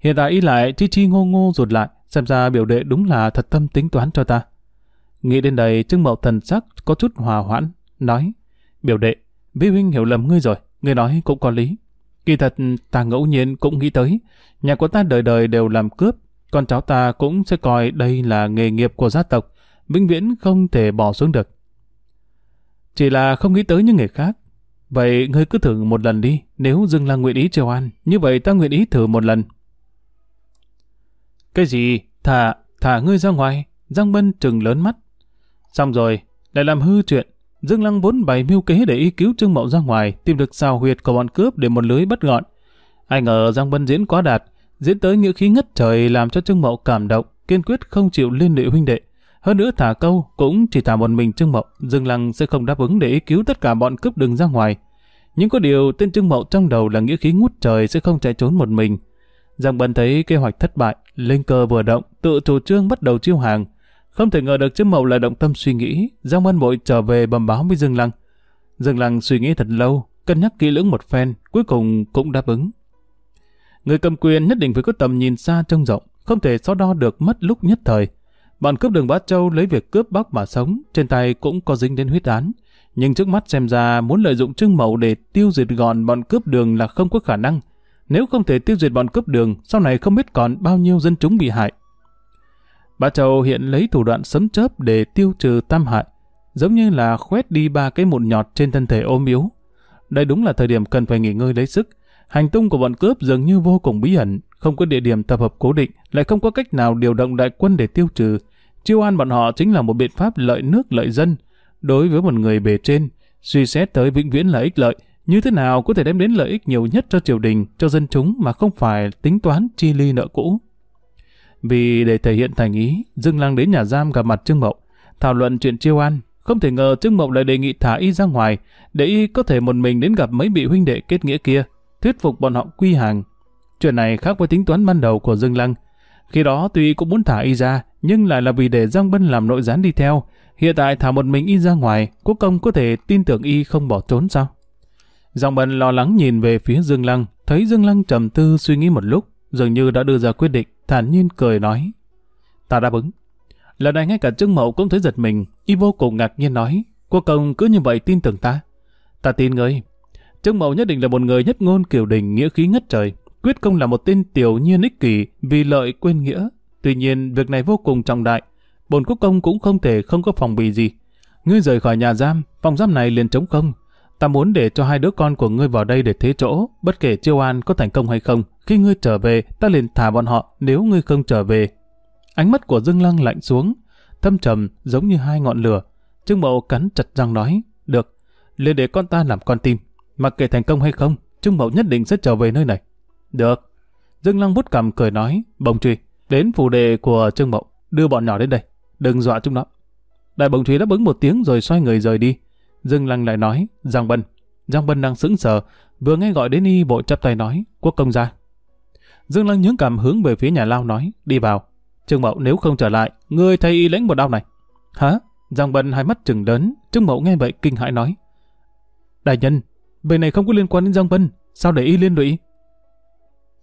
Hiện tại y lại chi chi ngô ngô rụt lại, xem ra biểu đệ đúng là thật tâm tính toán cho ta. Nghĩ đến đây, Trương Mậu thần sắc có chút hòa hoãn, nói, biểu đệ, vi huynh hiểu lầm ngươi rồi, ngươi nói cũng có lý. Kỳ thật, ta ngẫu nhiên cũng nghĩ tới, nhà của ta đời đời đều làm cướp, con cháu ta cũng sẽ coi đây là nghề nghiệp của gia tộc, vĩnh viễn không thể bỏ xuống được. Chỉ là không nghĩ tới những người khác. Vậy ngươi cứ thử một lần đi, nếu Dương là nguyện ý triều an, như vậy ta nguyện ý thử một lần. Cái gì? Thả, thả ngươi ra ngoài. Giang Bân trừng lớn mắt. Xong rồi, lại làm hư chuyện. Dương Lăng vốn bày mưu kế để y cứu Trương Mậu ra ngoài, tìm được sao huyệt của bọn cướp để một lưới bắt gọn. Ai ngờ Giang Bân diễn quá đạt, diễn tới những khí ngất trời làm cho Trương Mậu cảm động, kiên quyết không chịu liên lụy huynh đệ. Hơn nữa thả câu cũng chỉ thả một mình Trương Mậu, Dương Lăng sẽ không đáp ứng để ý cứu tất cả bọn cướp đường ra ngoài. Nhưng có điều tên Trương Mậu trong đầu là nghĩa khí ngút trời sẽ không chạy trốn một mình. Giang Bân thấy kế hoạch thất bại, lên cơ vừa động, tự chủ trương bắt đầu chiêu hàng. Không thể ngờ được Trương Mậu lại động tâm suy nghĩ, Giang Văn Bội trở về bầm báo với Dương Lăng. Dương Lăng suy nghĩ thật lâu, cân nhắc kỹ lưỡng một phen, cuối cùng cũng đáp ứng. Người cầm quyền nhất định phải có tầm nhìn xa trông rộng, không thể so đo được mất lúc nhất thời. Bọn cướp đường Bát Châu lấy việc cướp bóc mà sống, trên tay cũng có dính đến huyết án. Nhưng trước mắt xem ra muốn lợi dụng Trương Mậu để tiêu diệt gọn bọn cướp đường là không có khả năng. Nếu không thể tiêu diệt bọn cướp đường, sau này không biết còn bao nhiêu dân chúng bị hại. Bà Châu hiện lấy thủ đoạn sấm chớp để tiêu trừ tam hại, giống như là khoét đi ba cái mụn nhọt trên thân thể ôm yếu. Đây đúng là thời điểm cần phải nghỉ ngơi lấy sức. Hành tung của bọn cướp dường như vô cùng bí ẩn, không có địa điểm tập hợp cố định, lại không có cách nào điều động đại quân để tiêu trừ. Chiêu an bọn họ chính là một biện pháp lợi nước lợi dân. Đối với một người bề trên, suy xét tới vĩnh viễn là ích lợi, như thế nào có thể đem đến lợi ích nhiều nhất cho triều đình, cho dân chúng mà không phải tính toán chi ly nợ cũ. Vì để thể hiện thành ý, Dương Lăng đến nhà giam gặp mặt Trương Mậu, thảo luận chuyện chiêu an. Không thể ngờ Trương Mậu lại đề nghị thả y ra ngoài, để y có thể một mình đến gặp mấy vị huynh đệ kết nghĩa kia, thuyết phục bọn họ quy hàng. Chuyện này khác với tính toán ban đầu của Dương Lăng. Khi đó tuy cũng muốn thả y ra, nhưng lại là vì để Giang Bân làm nội gián đi theo. Hiện tại thả một mình y ra ngoài, quốc công có thể tin tưởng y không bỏ trốn sao? Giang Bân lo lắng nhìn về phía Dương Lăng, thấy Dương Lăng trầm tư suy nghĩ một lúc, dường như đã đưa ra quyết định, thản nhiên cười nói. Ta đáp ứng. Lần này ngay cả Trương Mậu cũng thấy giật mình, y vô cùng ngạc nhiên nói, quốc công cứ như vậy tin tưởng ta. Ta tin ngươi. Trương Mậu nhất định là một người nhất ngôn kiểu đình nghĩa khí ngất trời, quyết công là một tên tiểu nhiên ích kỷ vì lợi quên nghĩa. Tuy nhiên, việc này vô cùng trọng đại, bồn quốc công cũng không thể không có phòng bị gì. Ngươi rời khỏi nhà giam, phòng giam này liền trống không. Ta muốn để cho hai đứa con của ngươi vào đây để thế chỗ, bất kể chiêu an có thành công hay không. Khi ngươi trở về, ta liền thả bọn họ nếu ngươi không trở về. Ánh mắt của Dương Lăng lạnh xuống, thâm trầm giống như hai ngọn lửa. Trương Mậu cắn chặt răng nói, được, liền để con ta làm con tim. Mặc kệ thành công hay không, Trương Mậu nhất định sẽ trở về nơi này. Được. Dương Lăng bút cầm cười nói, bồng truy, đến phủ đề của Trương Mậu, đưa bọn nhỏ đến đây, đừng dọa chúng nó. Đại bồng truy đáp ứng một tiếng rồi xoay người rời đi. Dương Lăng lại nói, Giang Bân. Giang Bân đang sững sờ, vừa nghe gọi đến y vội chắp tay nói, quốc công gia. Dương Lăng nhướng cảm hướng về phía nhà lao nói, đi vào. Trương Mậu nếu không trở lại, ngươi thay y lãnh một đau này. Hả? Giang Bân hai mắt trừng lớn, Trương Mậu nghe vậy kinh hãi nói. Đại nhân, về này không có liên quan đến Giang Bân, sao để y liên lụy?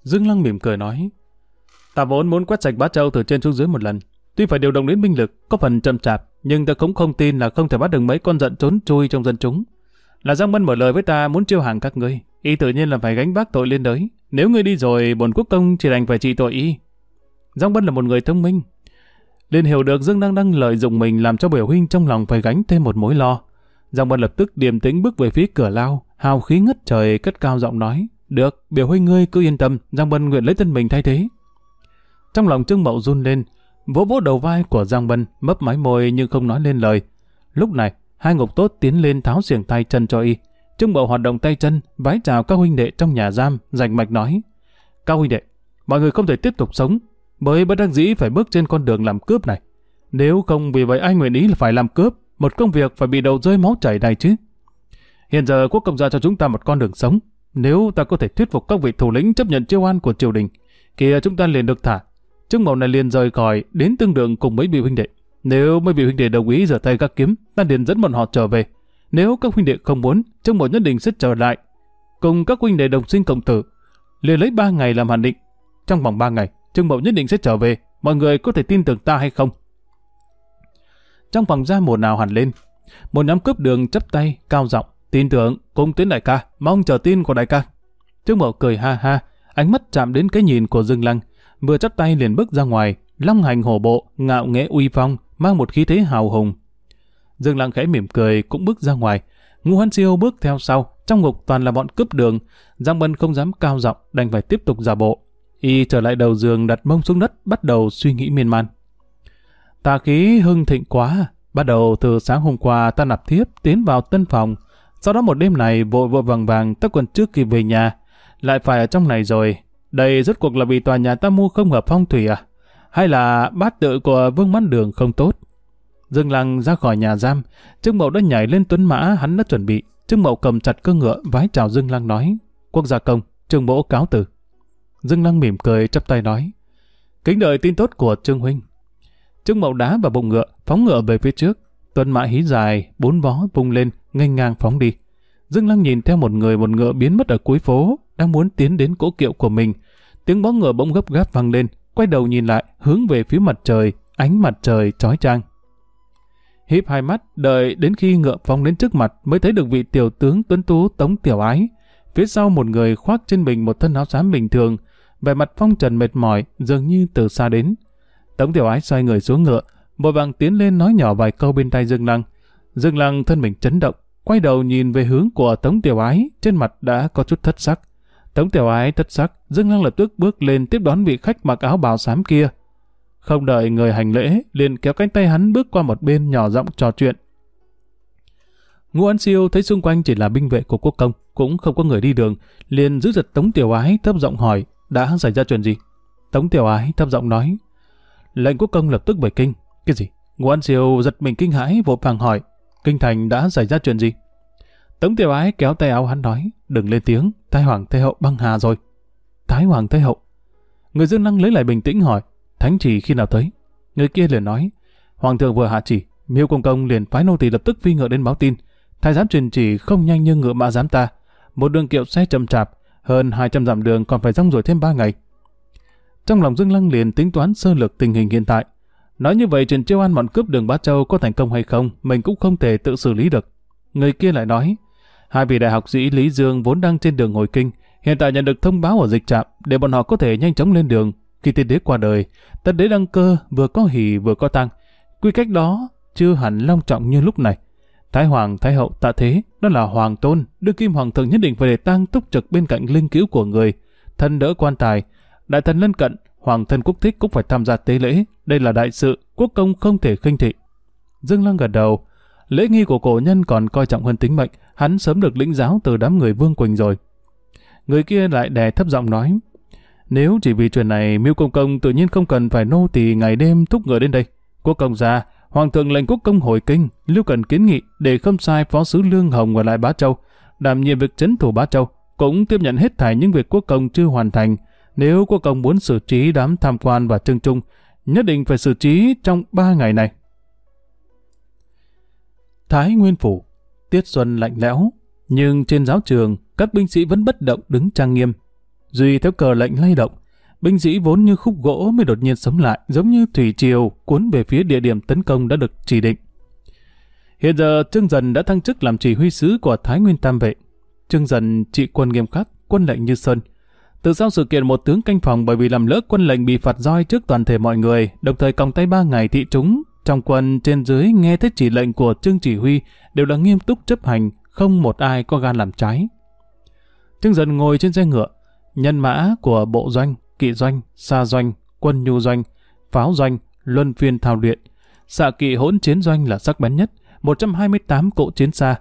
Dương Lăng mỉm cười nói, ta vốn muốn quét sạch bát châu từ trên xuống dưới một lần. Tuy phải điều động đến binh lực, có phần chậm chạp, nhưng ta cũng không tin là không thể bắt được mấy con giận trốn chui trong dân chúng. Là Giang Bân mở lời với ta muốn chiêu hàng các ngươi, y tự nhiên là phải gánh vác tội liên đới. Nếu ngươi đi rồi, bổn quốc công chỉ đành phải trị tội y. Giang Bân là một người thông minh. liền hiểu được Dương đang đang lợi dụng mình làm cho biểu huynh trong lòng phải gánh thêm một mối lo. Giang Bân lập tức điềm tĩnh bước về phía cửa lao, hào khí ngất trời cất cao giọng nói. Được, biểu huynh ngươi cứ yên tâm, Giang Bân nguyện lấy thân mình thay thế. Trong lòng Trương Mậu run lên, vỗ vỗ đầu vai của Giang Bân, mấp máy môi nhưng không nói lên lời. Lúc này, hai ngục tốt tiến lên tháo xiềng tay chân cho y. Trương Mậu hoạt động tay chân, vái chào các huynh đệ trong nhà giam, rành mạch nói. Các huynh đệ, mọi người không thể tiếp tục sống, mới bất đắc dĩ phải bước trên con đường làm cướp này. Nếu không vì vậy ai nguyện ý là phải làm cướp, một công việc phải bị đầu rơi máu chảy này chứ. Hiện giờ quốc công gia cho chúng ta một con đường sống. Nếu ta có thể thuyết phục các vị thủ lĩnh chấp nhận chiêu an của triều đình, kia chúng ta liền được thả. Trương Mậu này liền rời khỏi đến tương đường cùng mấy vị huynh đệ. Nếu mấy vị huynh đệ đồng ý rửa tay các kiếm, ta liền dẫn bọn họ trở về. Nếu các huynh đệ không muốn, trong một nhất định sẽ trở lại. Cùng các huynh đệ đồng sinh cộng tử, liền lấy ba ngày làm hạn định. Trong vòng ba ngày, Trương Mậu nhất định sẽ trở về. Mọi người có thể tin tưởng ta hay không? Trong phòng ra mùa nào hẳn lên, một nhóm cướp đường chấp tay, cao giọng tin tưởng, cùng tiến đại ca, mong chờ tin của đại ca. Trương Mậu cười ha ha, ánh mắt chạm đến cái nhìn của Dương Lăng, vừa chắp tay liền bước ra ngoài, long hành hổ bộ, ngạo nghễ uy phong, mang một khí thế hào hùng. Dương Lăng khẽ mỉm cười cũng bước ra ngoài, Ngô Hán Siêu bước theo sau, trong ngục toàn là bọn cướp đường, Giang Bân không dám cao giọng, đành phải tiếp tục giả bộ. Y trở lại đầu giường đặt mông xuống đất, bắt đầu suy nghĩ miên man. Tà khí hưng thịnh quá, bắt đầu từ sáng hôm qua ta nạp thiếp tiến vào tân phòng, sau đó một đêm này vội vội vàng vàng ta còn trước kịp về nhà, lại phải ở trong này rồi. Đây rốt cuộc là vì tòa nhà ta mua không hợp phong thủy à? Hay là bát tự của Vương Mãn Đường không tốt? Dương Lăng ra khỏi nhà giam, Trương Mậu đã nhảy lên tuấn mã hắn đã chuẩn bị. Trương Mậu cầm chặt cơ ngựa vái chào Dương Lăng nói, quốc gia công, Trương Mỗ cáo từ. Dương Lăng mỉm cười chắp tay nói, kính đợi tin tốt của Trương Huynh. Trương Mậu đá vào bụng ngựa, phóng ngựa về phía trước. Tuấn mã hí dài, bốn vó vung lên, nghênh ngang phóng đi. Dương Lăng nhìn theo một người một ngựa biến mất ở cuối phố, đang muốn tiến đến cỗ kiệu của mình. Tiếng bó ngựa bỗng gấp gáp vang lên, quay đầu nhìn lại, hướng về phía mặt trời, ánh mặt trời chói chang. Híp hai mắt, đợi đến khi ngựa phóng đến trước mặt mới thấy được vị tiểu tướng tuấn tú Tống Tiểu Ái. Phía sau một người khoác trên mình một thân áo xám bình thường, vẻ mặt phong trần mệt mỏi, dường như từ xa đến. Tống Tiểu Ái xoay người xuống ngựa, vội vàng tiến lên nói nhỏ vài câu bên tay Dương Lăng. Dương Lăng thân mình chấn động, quay đầu nhìn về hướng của Tống Tiểu Ái, trên mặt đã có chút thất sắc. Tống Tiểu Ái thất sắc, Dương Lăng lập tức bước lên tiếp đón vị khách mặc áo bào xám kia. Không đợi người hành lễ, liền kéo cánh tay hắn bước qua một bên nhỏ giọng trò chuyện. Ngô An Siêu thấy xung quanh chỉ là binh vệ của quốc công, cũng không có người đi đường, liền giữ giật Tống Tiểu Ái thấp giọng hỏi, đã xảy ra chuyện gì? Tống Tiểu Ái thấp giọng nói, lệnh quốc công lập tức bởi kinh. Cái gì? Ngô An Siêu giật mình kinh hãi vội vàng hỏi, Kinh thành đã xảy ra chuyện gì? Tống tiểu ái kéo tay áo hắn nói, đừng lên tiếng, Thái Hoàng Thái Hậu băng hà rồi. Thái Hoàng Thái Hậu. Người dương năng lấy lại bình tĩnh hỏi, thánh chỉ khi nào tới? Người kia liền nói, Hoàng thượng vừa hạ chỉ, miêu công công liền phái nô tỳ lập tức phi ngựa đến báo tin. Thái giám truyền chỉ không nhanh như ngựa mã giám ta. Một đường kiệu xe chậm chạp, hơn 200 dặm đường còn phải rong rồi thêm 3 ngày. Trong lòng Dương Lăng liền tính toán sơ lược tình hình hiện tại, Nói như vậy Trần Chiêu An bọn cướp đường Bá Châu có thành công hay không, mình cũng không thể tự xử lý được. Người kia lại nói, hai vị đại học sĩ Lý Dương vốn đang trên đường hồi kinh, hiện tại nhận được thông báo ở dịch trạm để bọn họ có thể nhanh chóng lên đường. Khi tiên đế qua đời, tất đế đăng cơ vừa có hỉ vừa có tăng. Quy cách đó chưa hẳn long trọng như lúc này. Thái Hoàng, Thái Hậu, tạ thế, đó là Hoàng Tôn, đưa Kim Hoàng thượng nhất định phải để tang túc trực bên cạnh linh cứu của người, thân đỡ quan tài. Đại thần lân cận, hoàng thân quốc thích cũng phải tham gia tế lễ, đây là đại sự, quốc công không thể khinh thị. Dương Lăng gật đầu, lễ nghi của cổ nhân còn coi trọng hơn tính mệnh, hắn sớm được lĩnh giáo từ đám người Vương Quỳnh rồi. Người kia lại đè thấp giọng nói, nếu chỉ vì chuyện này, Miêu Công Công tự nhiên không cần phải nô tỳ ngày đêm thúc ngựa đến đây. Quốc công gia, Hoàng thượng lệnh quốc công hồi kinh, lưu cần kiến nghị để không sai phó sứ Lương Hồng ở lại Bá Châu, đảm nhiệm việc chấn thủ Bá Châu, cũng tiếp nhận hết thảy những việc quốc công chưa hoàn thành, nếu quốc công muốn xử trí đám tham quan và trưng trung, nhất định phải xử trí trong ba ngày này. Thái Nguyên Phủ, tiết xuân lạnh lẽo, nhưng trên giáo trường, các binh sĩ vẫn bất động đứng trang nghiêm. Duy theo cờ lệnh lay động, binh sĩ vốn như khúc gỗ mới đột nhiên sống lại, giống như thủy triều cuốn về phía địa điểm tấn công đã được chỉ định. Hiện giờ Trương Dần đã thăng chức làm chỉ huy sứ của Thái Nguyên Tam Vệ. Trương Dần trị quân nghiêm khắc, quân lệnh như sơn. Từ sau sự kiện một tướng canh phòng bởi vì làm lỡ quân lệnh bị phạt roi trước toàn thể mọi người, đồng thời còng tay ba ngày thị chúng, trong quân trên dưới nghe thấy chỉ lệnh của Trương Chỉ Huy đều là nghiêm túc chấp hành, không một ai có gan làm trái. Trương Dần ngồi trên xe ngựa, nhân mã của bộ doanh, kỵ doanh, xa doanh, quân nhu doanh, pháo doanh, luân phiên thao luyện. Xạ kỵ hỗn chiến doanh là sắc bén nhất, 128 cỗ chiến xa.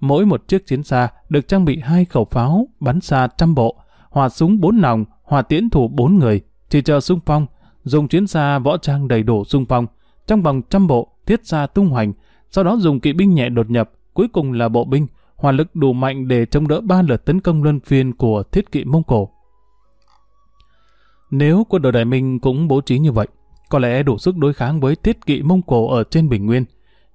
Mỗi một chiếc chiến xa được trang bị hai khẩu pháo bắn xa trăm bộ, hòa súng bốn nòng, hòa tiễn thủ bốn người, chỉ chờ xung phong, dùng chiến xa võ trang đầy đủ xung phong, trong vòng trăm bộ, thiết xa tung hoành, sau đó dùng kỵ binh nhẹ đột nhập, cuối cùng là bộ binh, hỏa lực đủ mạnh để chống đỡ ba lượt tấn công luân phiên của thiết kỵ Mông Cổ. Nếu quân đội Đại Minh cũng bố trí như vậy, có lẽ đủ sức đối kháng với thiết kỵ Mông Cổ ở trên Bình Nguyên.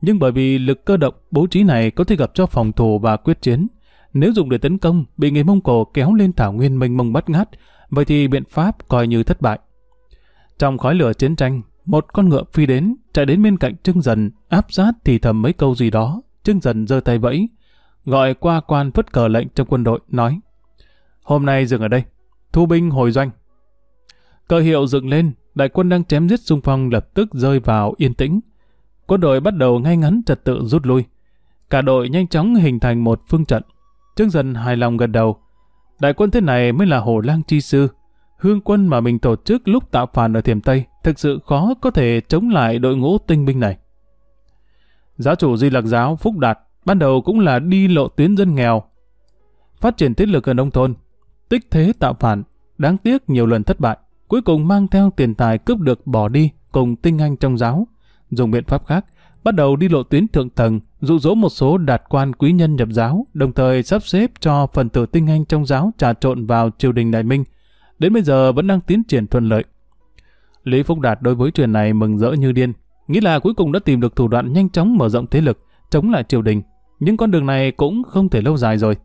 Nhưng bởi vì lực cơ động bố trí này có thể gặp cho phòng thủ và quyết chiến, nếu dùng để tấn công, bị người Mông Cổ kéo lên thảo nguyên mênh mông bắt ngát, vậy thì biện pháp coi như thất bại. Trong khói lửa chiến tranh, một con ngựa phi đến, chạy đến bên cạnh Trương Dần, áp sát thì thầm mấy câu gì đó. Trương Dần giơ tay vẫy, gọi qua quan phất cờ lệnh trong quân đội, nói Hôm nay dừng ở đây, thu binh hồi doanh. Cờ hiệu dựng lên, đại quân đang chém giết xung phong lập tức rơi vào yên tĩnh. Quân đội bắt đầu ngay ngắn trật tự rút lui. Cả đội nhanh chóng hình thành một phương trận. Trương Dần hài lòng gật đầu. Đại quân thế này mới là hồ lang chi sư. Hương quân mà mình tổ chức lúc tạo phản ở Thiểm Tây thực sự khó có thể chống lại đội ngũ tinh binh này. Giáo chủ Di Lặc Giáo Phúc Đạt ban đầu cũng là đi lộ tuyến dân nghèo, phát triển thiết lực ở nông thôn, tích thế tạo phản, đáng tiếc nhiều lần thất bại, cuối cùng mang theo tiền tài cướp được bỏ đi cùng tinh anh trong giáo, dùng biện pháp khác, bắt đầu đi lộ tuyến thượng tầng, dụ dỗ một số đạt quan quý nhân nhập giáo, đồng thời sắp xếp cho phần tử tinh anh trong giáo trà trộn vào triều đình Đại Minh. Đến bây giờ vẫn đang tiến triển thuận lợi. Lý Phúc Đạt đối với chuyện này mừng rỡ như điên, nghĩ là cuối cùng đã tìm được thủ đoạn nhanh chóng mở rộng thế lực, chống lại triều đình. Nhưng con đường này cũng không thể lâu dài rồi.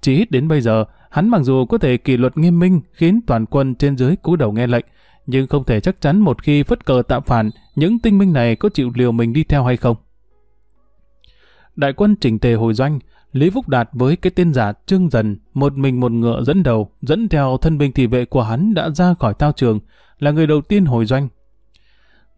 Chỉ ít đến bây giờ, hắn mặc dù có thể kỷ luật nghiêm minh khiến toàn quân trên dưới cúi đầu nghe lệnh, nhưng không thể chắc chắn một khi phất cờ tạm phản, những tinh minh này có chịu liều mình đi theo hay không. Đại quân chỉnh tề hồi doanh, Lý Phúc Đạt với cái tên giả Trương Dần, một mình một ngựa dẫn đầu, dẫn theo thân binh thị vệ của hắn đã ra khỏi thao trường, là người đầu tiên hồi doanh.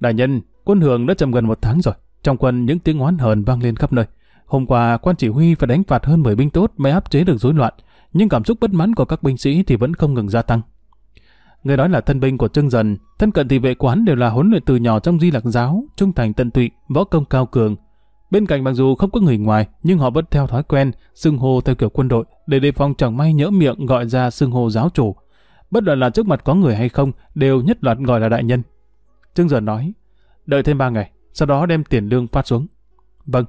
Đại nhân, quân hưởng đã chậm gần một tháng rồi, trong quân những tiếng oán hờn vang lên khắp nơi. Hôm qua, quan chỉ huy phải đánh phạt hơn 10 binh tốt mới áp chế được rối loạn, nhưng cảm xúc bất mãn của các binh sĩ thì vẫn không ngừng gia tăng. Người nói là thân binh của Trương Dần, thân cận thị vệ quán đều là huấn luyện từ nhỏ trong di lạc giáo, trung thành tận tụy, võ công cao cường. Bên cạnh mặc dù không có người ngoài, nhưng họ vẫn theo thói quen, xưng hô theo kiểu quân đội, để đề phòng chẳng may nhỡ miệng gọi ra xưng hô giáo chủ. Bất luận là trước mặt có người hay không, đều nhất loạt gọi là đại nhân. Trương Dần nói, đợi thêm ba ngày, sau đó đem tiền lương phát xuống. Vâng.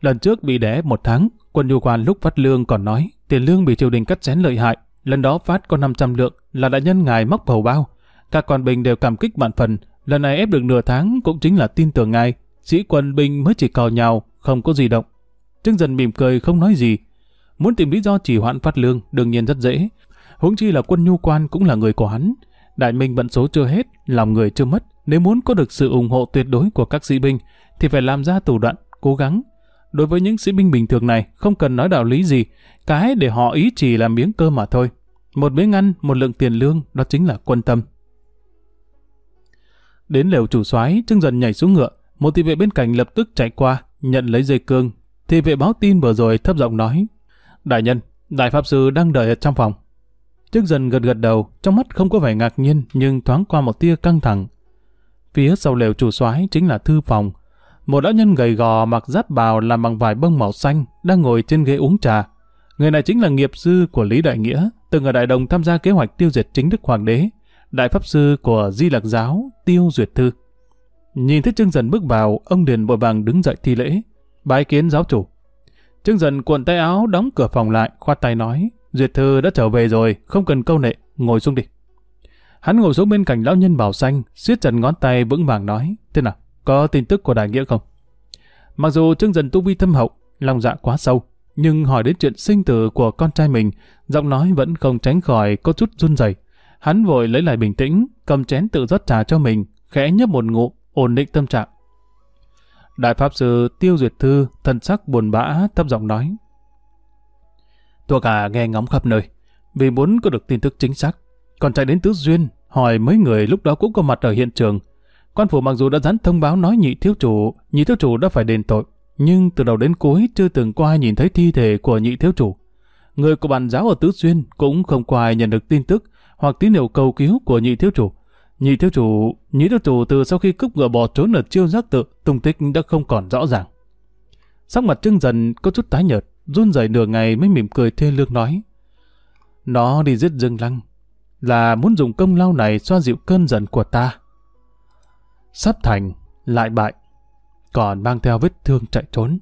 Lần trước bị đẻ một tháng, quân nhu quan lúc phát lương còn nói, tiền lương bị triều đình cắt xén lợi hại, lần đó phát có 500 lượng, là đại nhân ngài móc bầu bao. Các quan binh đều cảm kích bản phần, lần này ép được nửa tháng cũng chính là tin tưởng ngài, sĩ quân binh mới chỉ cò nhào, không có gì động. Trương dần mỉm cười không nói gì. Muốn tìm lý do chỉ hoãn phát lương đương nhiên rất dễ. Huống chi là quân nhu quan cũng là người của hắn. Đại minh vận số chưa hết, lòng người chưa mất. Nếu muốn có được sự ủng hộ tuyệt đối của các sĩ binh, thì phải làm ra thủ đoạn, cố gắng. Đối với những sĩ binh bình thường này, không cần nói đạo lý gì, cái để họ ý chỉ là miếng cơm mà thôi. Một miếng ăn, một lượng tiền lương, đó chính là quân tâm. Đến lều chủ soái, Trương dần nhảy xuống ngựa, một thị vệ bên cạnh lập tức chạy qua, nhận lấy dây cương. Thị vệ báo tin vừa rồi thấp giọng nói, Đại nhân, Đại Pháp Sư đang đợi ở trong phòng. trước dần gật gật đầu, trong mắt không có vẻ ngạc nhiên, nhưng thoáng qua một tia căng thẳng. Phía sau lều chủ soái chính là thư phòng. Một lão nhân gầy gò mặc giáp bào làm bằng vải bông màu xanh, đang ngồi trên ghế uống trà. Người này chính là nghiệp sư của Lý Đại Nghĩa, từng ở Đại Đồng tham gia kế hoạch tiêu diệt chính đức hoàng đế, đại pháp sư của Di Lạc Giáo, Tiêu Duyệt Thư. Nhìn thấy Trương Dần bước vào, ông liền vội vàng đứng dậy thi lễ, bái kiến giáo chủ. Trương Dần cuộn tay áo đóng cửa phòng lại, khoát tay nói, Duyệt Thư đã trở về rồi, không cần câu nệ, ngồi xuống đi. Hắn ngồi xuống bên cạnh lão nhân bảo xanh, siết chặt ngón tay vững vàng nói, thế nào, có tin tức của đại nghĩa không? Mặc dù Trương Dần tu vi thâm hậu, lòng dạ quá sâu, nhưng hỏi đến chuyện sinh tử của con trai mình, giọng nói vẫn không tránh khỏi có chút run rẩy. Hắn vội lấy lại bình tĩnh, cầm chén tự rót trà cho mình, khẽ nhấp một ngụm, ổn định tâm trạng. Đại Pháp Sư Tiêu Duyệt Thư thân sắc buồn bã thấp giọng nói. Thuộc cả nghe ngóng khắp nơi, vì muốn có được tin tức chính xác. Còn chạy đến Tứ Duyên, hỏi mấy người lúc đó cũng có mặt ở hiện trường. Quan phủ mặc dù đã dán thông báo nói nhị thiếu chủ, nhị thiếu chủ đã phải đền tội, nhưng từ đầu đến cuối chưa từng có ai nhìn thấy thi thể của nhị thiếu chủ. Người của bàn giáo ở Tứ Duyên cũng không có ai nhận được tin tức hoặc tín hiệu cầu cứu của nhị thiếu chủ. Nhị thiếu chủ, nhị thiếu chủ từ sau khi cướp ngựa bỏ trốn ở chiêu giác tự, tung tích đã không còn rõ ràng. Sắc mặt trưng dần có chút tái nhợt, run rẩy nửa ngày mới mỉm cười thê lương nói. Nó đi giết Dương Lăng, là muốn dùng công lao này xoa dịu cơn giận của ta. Sắp thành, lại bại, còn mang theo vết thương chạy trốn.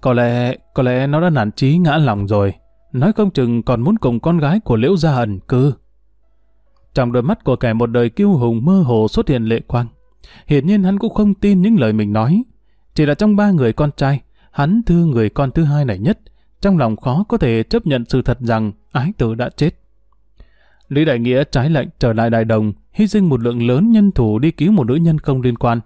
Có lẽ, có lẽ nó đã nản chí ngã lòng rồi, nói không chừng còn muốn cùng con gái của Liễu Gia ẩn cư. Trong đôi mắt của kẻ một đời kiêu hùng mơ hồ xuất hiện lệ quang. Hiển nhiên hắn cũng không tin những lời mình nói. Chỉ là trong ba người con trai, hắn thương người con thứ hai này nhất. Trong lòng khó có thể chấp nhận sự thật rằng ái tử đã chết. Lý Đại Nghĩa trái lệnh trở lại Đại Đồng, hy sinh một lượng lớn nhân thủ đi cứu một nữ nhân không liên quan.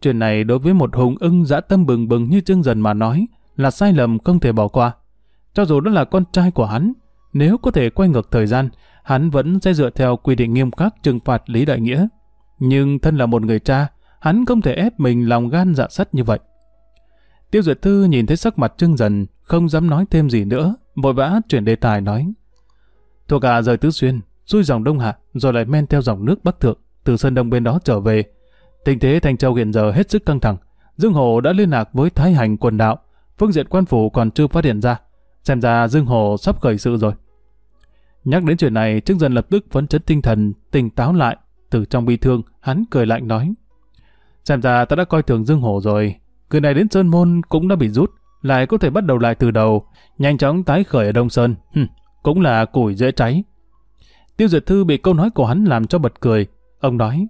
Chuyện này đối với một hùng ưng dã tâm bừng bừng như Trương Dần mà nói là sai lầm không thể bỏ qua. Cho dù đó là con trai của hắn, nếu có thể quay ngược thời gian, hắn vẫn sẽ dựa theo quy định nghiêm khắc trừng phạt Lý Đại Nghĩa. Nhưng thân là một người cha, hắn không thể ép mình lòng gan dạ sắt như vậy. Tiêu Duyệt Thư nhìn thấy sắc mặt trưng dần, không dám nói thêm gì nữa, vội vã chuyển đề tài nói. Thuộc cả rời Tứ Xuyên, xuôi dòng Đông Hạ, rồi lại men theo dòng nước Bắc Thượng, từ Sơn Đông bên đó trở về. Tình thế Thanh Châu hiện giờ hết sức căng thẳng. Dương Hồ đã liên lạc với Thái Hành quần đạo, phương diện quan phủ còn chưa phát hiện ra. Xem ra Dương Hồ sắp khởi sự rồi. Nhắc đến chuyện này, chức Dân lập tức phấn chấn tinh thần, tỉnh táo lại. Từ trong bi thương, hắn cười lạnh nói. Xem ra ta đã coi thường Dương Hổ rồi. Người này đến Sơn Môn cũng đã bị rút, lại có thể bắt đầu lại từ đầu, nhanh chóng tái khởi ở Đông Sơn. Hừm, cũng là củi dễ cháy. Tiêu Duyệt Thư bị câu nói của hắn làm cho bật cười. Ông nói,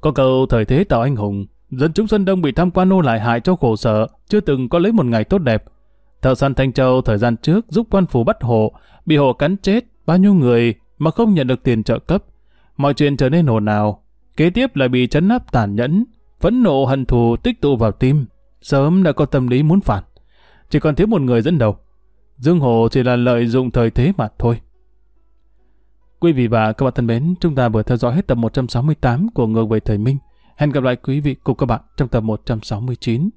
có câu thời thế tạo anh hùng, dân chúng Sơn Đông bị tham quan nô lại hại cho khổ sở, chưa từng có lấy một ngày tốt đẹp. Thợ săn Thanh Châu thời gian trước giúp quan phủ bắt hộ, bị hộ cắn chết bao nhiêu người mà không nhận được tiền trợ cấp. Mọi chuyện trở nên ồn ào. Kế tiếp lại bị chấn áp tàn nhẫn, phẫn nộ hận thù tích tụ vào tim. Sớm đã có tâm lý muốn phản. Chỉ còn thiếu một người dẫn đầu. Dương Hồ chỉ là lợi dụng thời thế mà thôi. Quý vị và các bạn thân mến, chúng ta vừa theo dõi hết tập 168 của Ngược về Thời Minh. Hẹn gặp lại quý vị cùng các bạn trong tập 169.